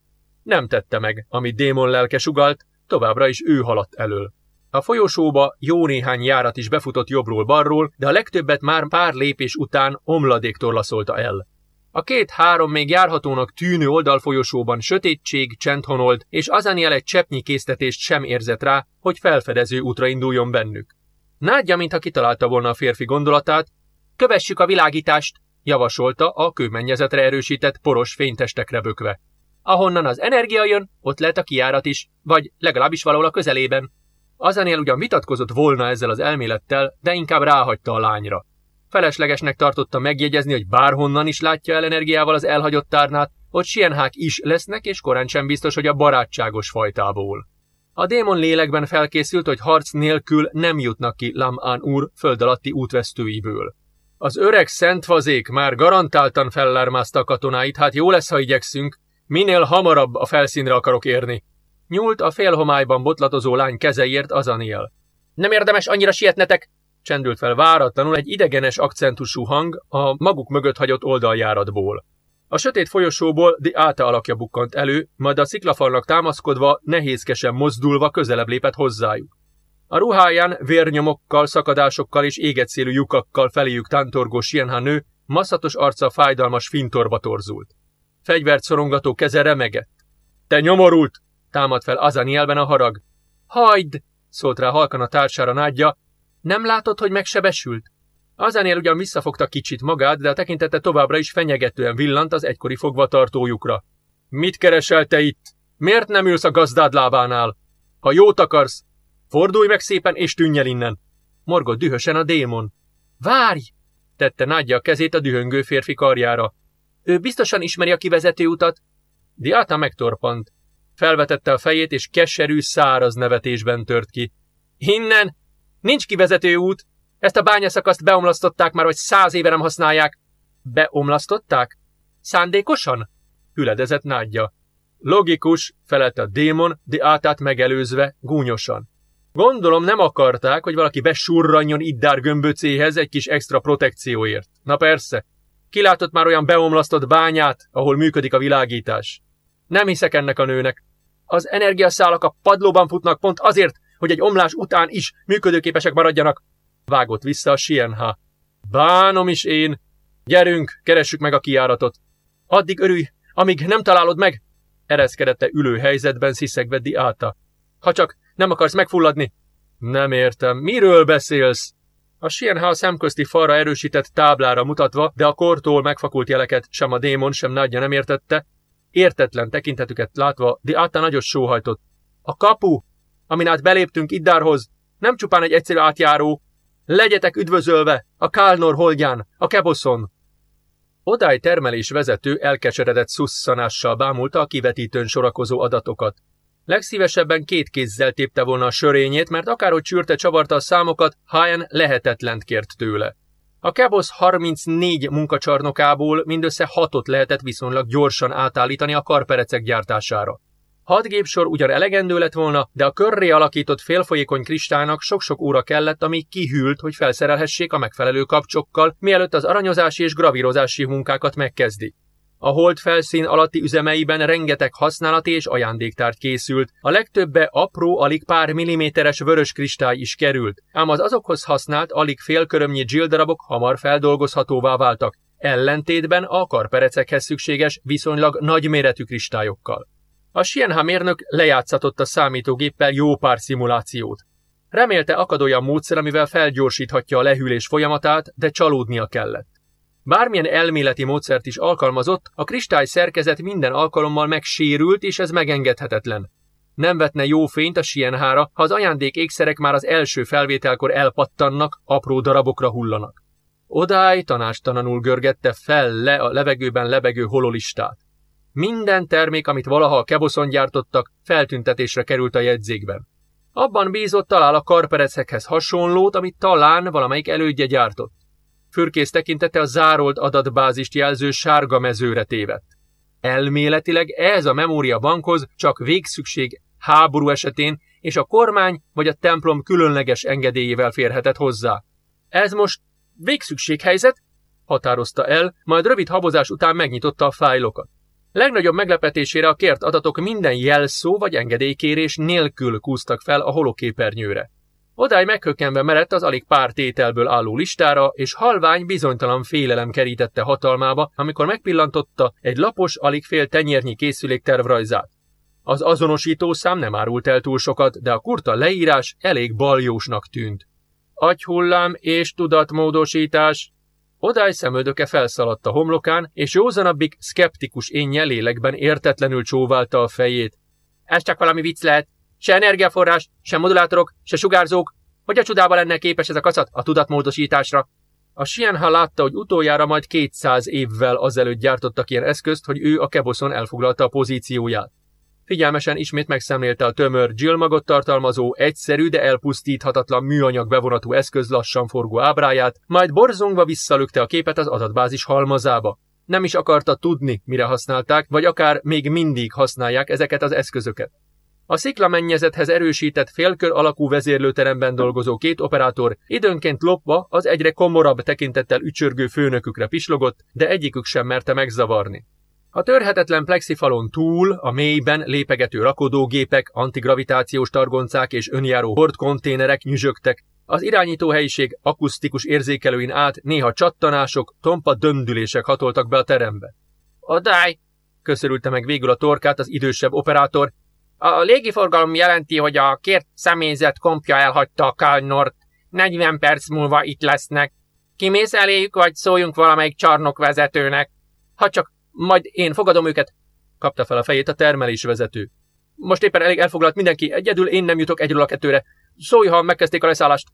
Nem tette meg, amit démon lelke sugalt, továbbra is ő haladt elől. A folyosóba jó néhány járat is befutott jobbról-balról, de a legtöbbet már pár lépés után omladék torlaszolta el. A két-három még járhatónak tűnő oldalfolyosóban sötétség, csendhonolt, és Azaniel egy cseppnyi késztetést sem érzett rá, hogy felfedező útra induljon bennük. Nádja, mintha kitalálta volna a férfi gondolatát, kövessük a világítást, javasolta a kőmennyezetre erősített poros fénytestekre bökve. Ahonnan az energia jön, ott lehet a kiárat is, vagy legalábbis valahol a közelében. Azaniel ugyan vitatkozott volna ezzel az elmélettel, de inkább ráhagyta a lányra. Feleslegesnek tartotta megjegyezni, hogy bárhonnan is látja el energiával az elhagyott tárnát, ott sienhák is lesznek, és korán sem biztos, hogy a barátságos fajtából. A démon lélekben felkészült, hogy harc nélkül nem jutnak ki Lam-An úr föld alatti útvesztőiből. Az öreg szent fazék már garantáltan fellármázta a katonáit, hát jó lesz, ha igyekszünk, minél hamarabb a felszínre akarok érni. Nyúlt a félhomályban botlatozó lány kezeiért Azaniel. Nem érdemes annyira sietnetek, csendült fel váratlanul egy idegenes akcentusú hang a maguk mögött hagyott oldaljáratból. A sötét folyosóból Di Áta alakja bukkant elő, majd a sziklafalnak támaszkodva, nehézkesen mozdulva közelebb lépett hozzájuk. A ruháján vérnyomokkal, szakadásokkal és éget szélű lyukakkal feléjük tántorgó Sienha nő, masszatos arca fájdalmas fintorba torzult. Fegyvert szorongató keze remegett. Te nyomorult! támad fel Azanielben a harag. Hagyd! szólt rá halkan a társára nádja. Nem látod, hogy megsebesült? Azánél ugyan visszafogta kicsit magát, de a tekintete továbbra is fenyegetően villant az egykori fogvatartójukra. Mit keresel te itt? Miért nem ülsz a gazdád lábánál? Ha jót akarsz, fordulj meg szépen és tűnj el innen! Morgott dühösen a démon. Várj! tette Nádja a kezét a dühöngő férfi karjára. Ő biztosan ismeri a kivezető utat. Diáta megtorpant. Felvetette a fejét, és keserű, száraz nevetésben tört ki. Innen! Nincs kivezető út! Ezt a bányaszakaszt beomlasztották már, hogy száz éve nem használják. Beomlasztották? Szándékosan? Hüledezett nádja. Logikus, felelt a démon, de átát megelőzve, gúnyosan. Gondolom nem akarták, hogy valaki besurranjon Iddár gömböcéhez egy kis extra protekcióért. Na persze. Kilátott már olyan beomlasztott bányát, ahol működik a világítás. Nem hiszek ennek a nőnek. Az energiaszálak a padlóban futnak pont azért, hogy egy omlás után is működőképesek maradjanak. Vágott vissza a Sienha. Bánom is én. Gyerünk, keressük meg a kiáratot. Addig örülj, amíg nem találod meg. Ereszkedette ülő helyzetben sziszegve Diáta. Ha csak nem akarsz megfulladni. Nem értem, miről beszélsz? A Sienha a szemközti falra erősített táblára mutatva, de a kortól megfakult jeleket sem a démon, sem nagyja nem értette, értetlen tekintetüket látva, Diáta nagyot sóhajtott. A kapu, amin át beléptünk Iddárhoz, nem csupán egy egyszerű átjáró, Legyetek üdvözölve a Kálnor holdján, a Keboszon! Odály termelés vezető elkeseredett szusszanással bámulta a kivetítőn sorakozó adatokat. Legszívesebben két kézzel tépte volna a sörényét, mert akárhogy csűrte csavarta a számokat, Hayen lehetetlent kért tőle. A Kebosz 34 munkacsarnokából mindössze hatot lehetett viszonylag gyorsan átállítani a karperecek gyártására. Hat gépsor ugyan elegendő lett volna, de a körré alakított félfolyékony kristálynak sok-sok óra kellett, amíg kihűlt, hogy felszerelhessék a megfelelő kapcsokkal, mielőtt az aranyozási és gravírozási munkákat megkezdi. A hold felszín alatti üzemeiben rengeteg használati és ajándéktárt készült, a legtöbbe apró, alig pár milliméteres vörös kristály is került, ám az azokhoz használt alig félkörömnyi dzsildarabok hamar feldolgozhatóvá váltak, ellentétben a karperecekhez szükséges, viszonylag nagyméretű kristályokkal. A Sienha mérnök lejátszatott a számítógéppel jó pár szimulációt. Remélte akad olyan módszer, amivel felgyorsíthatja a lehűlés folyamatát, de csalódnia kellett. Bármilyen elméleti módszert is alkalmazott, a kristály szerkezet minden alkalommal megsérült, és ez megengedhetetlen. Nem vetne jó fényt a Sienhára, ha az ajándék ékszerek már az első felvételkor elpattannak, apró darabokra hullanak. Odály tanástalanul görgette fel le a levegőben lebegő hololistát. Minden termék, amit valaha a keboszon gyártottak, feltüntetésre került a jegyzékben. Abban bízott talál a karperecekhez hasonlót, amit talán valamelyik elődje gyártott. Fürkész tekintete a zárolt adatbázist jelző sárga mezőre tévedt. Elméletileg ez a memória bankhoz csak végszükség háború esetén és a kormány vagy a templom különleges engedélyével férhetett hozzá. Ez most végszükséghelyzet? határozta el, majd rövid habozás után megnyitotta a fájlokat. Legnagyobb meglepetésére a kért adatok minden jelszó vagy engedélykérés nélkül kúztak fel a holoképernyőre. Odály meghökkenve merett az alig pár tételből álló listára, és halvány, bizonytalan félelem kerítette hatalmába, amikor megpillantotta egy lapos, alig fél tenyérnyi készülék tervrajzát. Az azonosító szám nem árult el túl sokat, de a kurta leírás elég baljósnak tűnt. Agyhullám és tudatmódosítás, Odály szemöldöke felszaladt a homlokán, és józanabbik, szkeptikus énje lélekben értetlenül csóválta a fejét. Ez csak valami vicc lehet. Se energiaforrás, se modulátorok, se sugárzók. Hogy a csodába lenne képes ez a kacat a tudatmódosításra? A Sienha látta, hogy utoljára majd 200 évvel azelőtt gyártottak ilyen eszközt, hogy ő a keboszon elfoglalta a pozícióját. Figyelmesen ismét megszemlélte a tömör Jill tartalmazó, egyszerű, de elpusztíthatatlan műanyag bevonatú eszköz lassan forgó ábráját, majd borzongva visszalökte a képet az adatbázis halmazába. Nem is akarta tudni, mire használták, vagy akár még mindig használják ezeket az eszközöket. A sziklamennyezethez erősített félkör alakú vezérlőteremben dolgozó két operátor időnként lopva az egyre komorabb tekintettel ücsörgő főnökükre pislogott, de egyikük sem merte megzavarni. A törhetetlen plexifalon túl a mélyben lépegető rakodógépek, antigravitációs targoncák és önjáró hordkonténerek nyüzsögtek, az irányítóhelyiség akusztikus érzékelőin át néha csattanások, tompa döndülések hatoltak be a terembe. Odáj! köszörülte meg végül a torkát az idősebb operátor. A légiforgalom jelenti, hogy a kért személyzet kompja elhagyta a Kalnort. 40 perc múlva itt lesznek. Kimész eléjük, vagy szóljunk valamelyik csarnok vezetőnek? Ha csak majd én fogadom őket, kapta fel a fejét a termelésvezető. Most éppen elég elfoglalt mindenki, egyedül én nem jutok egyről a kettőre. Szólj, ha megkezdték a leszállást.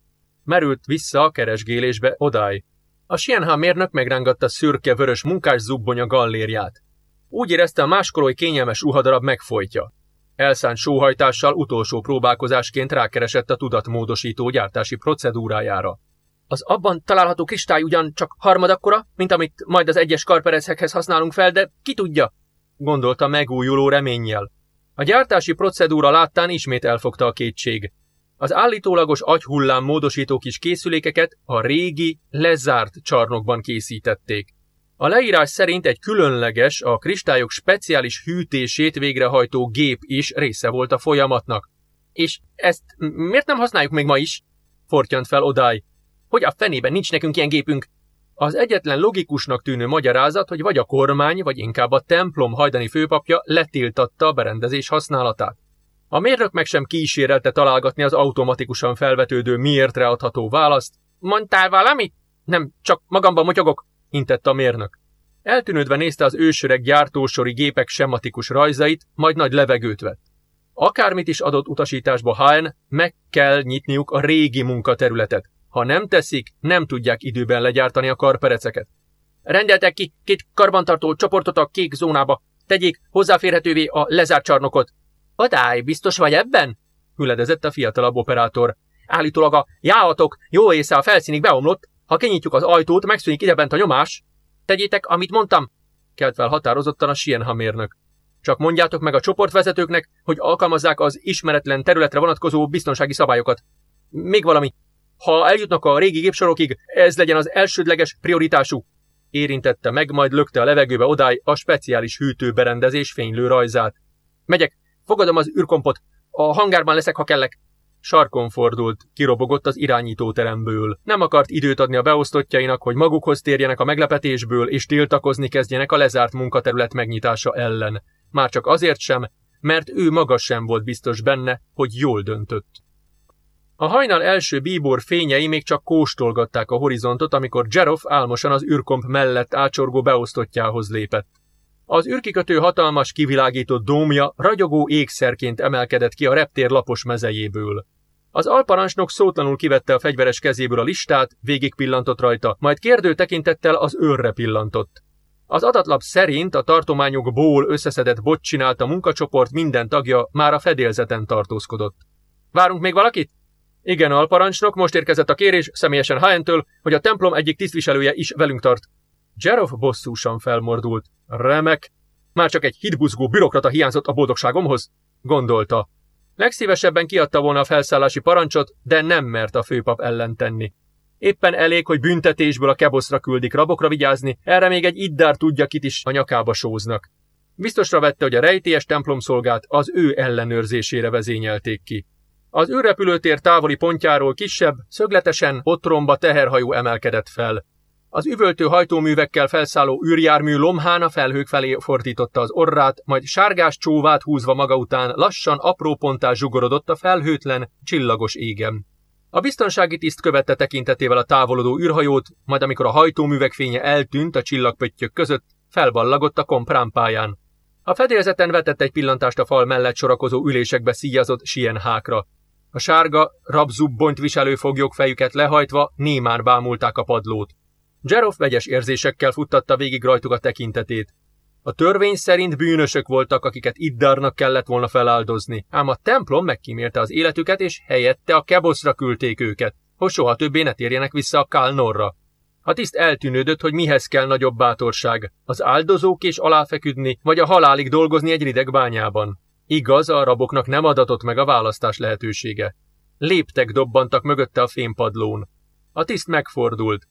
Merült vissza a keresgélésbe odáj. A Sienha mérnök megrángatta szürke-vörös munkás zubbonya gallériát. Úgy érezte, a máskolói kényelmes ruhadarab megfojtja. Elszánt sóhajtással utolsó próbálkozásként rákeresett a tudatmódosító gyártási procedúrájára. Az abban található kristály ugyan csak harmadakkora, mint amit majd az egyes karperezekhez használunk fel, de ki tudja, gondolta megújuló reménnyel. A gyártási procedúra láttán ismét elfogta a kétség. Az állítólagos agyhullám módosító kis készülékeket a régi, lezárt csarnokban készítették. A leírás szerint egy különleges, a kristályok speciális hűtését végrehajtó gép is része volt a folyamatnak. És ezt miért nem használjuk még ma is? Fortyant fel Odály. Hogy a fenében nincs nekünk ilyen gépünk? Az egyetlen logikusnak tűnő magyarázat, hogy vagy a kormány, vagy inkább a templom hajdani főpapja letiltatta a berendezés használatát. A mérnök meg sem kísérelte találgatni az automatikusan felvetődő miértre adható választ. Mondtál valamit? Nem, csak magamban motyogok, intett a mérnök. Eltűnődve nézte az ősöreg gyártósori gépek sematikus rajzait, majd nagy levegőt vett. Akármit is adott utasításba HN, meg kell nyitniuk a régi munkaterületet. Ha nem teszik, nem tudják időben legyártani a karpereceket. Rendeltek ki két karbantartó csoportot a kék zónába. Tegyék hozzáférhetővé a lezárt csarnokot. Adály, biztos vagy ebben? Hüledezett a fiatalabb operátor. Állítólag a jáhatok jó észre a felszínig beomlott, ha kinyitjuk az ajtót, megszűnik idebent a nyomás. Tegyétek, amit mondtam, kelt fel határozottan a Sienha mérnök. Csak mondjátok meg a csoportvezetőknek, hogy alkalmazzák az ismeretlen területre vonatkozó biztonsági szabályokat. Még valami, ha eljutnak a régi gépsorokig, ez legyen az elsődleges prioritású. Érintette meg, majd lökte a levegőbe odáj a speciális hűtőberendezés fénylő rajzát. Megyek, fogadom az űrkompot, a hangárban leszek, ha kellek. Sarkon fordult, kirobogott az irányítóteremből. Nem akart időt adni a beosztottjainak, hogy magukhoz térjenek a meglepetésből, és tiltakozni kezdjenek a lezárt munkaterület megnyitása ellen. Már csak azért sem, mert ő maga sem volt biztos benne, hogy jól döntött. A hajnal első bíbor fényei még csak kóstolgatták a horizontot, amikor Jeroff álmosan az űrkomp mellett ácsorgó beosztottjához lépett. Az űrkikötő hatalmas kivilágított dómja ragyogó égszerként emelkedett ki a reptér lapos mezejéből. Az alparancsnok szótlanul kivette a fegyveres kezéből a listát, végig pillantott rajta, majd kérdő tekintettel az őrre pillantott. Az adatlap szerint a tartományokból összeszedett bot csinálta munkacsoport minden tagja már a fedélzeten tartózkodott. Várunk még valakit? Igen, alparancsnok, most érkezett a kérés személyesen Haentől, hogy a templom egyik tisztviselője is velünk tart. Jeroff bosszúsan felmordult. Remek! Már csak egy hitbuzgó bürokrata hiányzott a boldogságomhoz, gondolta. Legszívesebben kiadta volna a felszállási parancsot, de nem mert a főpap ellen tenni. Éppen elég, hogy büntetésből a keboszra küldik rabokra vigyázni, erre még egy iddár tudja, kit is a nyakába sóznak. Biztosra vette, hogy a rejtélyes templomszolgát az ő ellenőrzésére vezényelték ki. Az űrrepülőtér távoli pontjáról kisebb, szögletesen, otromba teherhajó emelkedett fel. Az üvöltő hajtóművekkel felszálló űrjármű lomhán a felhők felé fordította az orrát, majd sárgás csóvát húzva maga után lassan apró pontá zsugorodott a felhőtlen, csillagos égem. A biztonsági tiszt követte tekintetével a távolodó űrhajót, majd amikor a hajtóművek fénye eltűnt a csillagpöttyök között, felballagott a komprámpáján. A fedélzeten vetett egy pillantást a fal mellett sorakozó ülésekbe szíjazott sienhákra. A sárga, rabzubbonyt viselő foglyok fejüket lehajtva némán bámulták a padlót. Jeroff vegyes érzésekkel futtatta végig rajtuk a tekintetét. A törvény szerint bűnösök voltak, akiket Iddarnak kellett volna feláldozni, ám a templom megkímérte az életüket, és helyette a Keboszra küldték őket, hogy soha többé ne térjenek vissza a Kálnorra. A tiszt eltűnődött, hogy mihez kell nagyobb bátorság, az áldozók és aláfeküdni, vagy a halálig dolgozni egy rideg bányában. Igaz, a raboknak nem adatott meg a választás lehetősége. Léptek dobbantak mögötte a fémpadlón. A tiszt megfordult.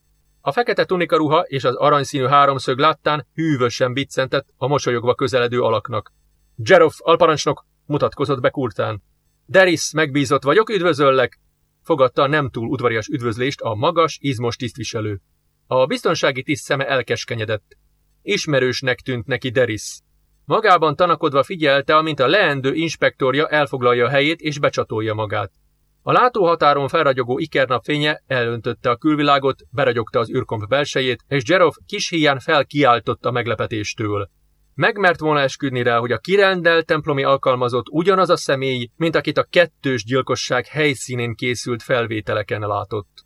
A fekete tunika ruha és az aranyszínű háromszög láttán hűvösen biccentett a mosolyogva közeledő alaknak. Jeroff, alparancsnok, mutatkozott be kurtán. Deris, megbízott vagyok, üdvözöllek! Fogadta a nem túl udvarias üdvözlést a magas, izmos tisztviselő. A biztonsági tiszt szeme elkeskenyedett. Ismerősnek tűnt neki Deris. Magában tanakodva figyelte, amint a leendő inspektorja elfoglalja a helyét és becsatolja magát. A látóhatáron felragyogó ikernapfénye elöntötte a külvilágot, beragyogta az űrkomp belsejét, és Jerov kis híján felkiáltott a meglepetéstől. Megmert volna esküdni rá, hogy a kirendelt templomi alkalmazott ugyanaz a személy, mint akit a kettős gyilkosság helyszínén készült felvételeken látott.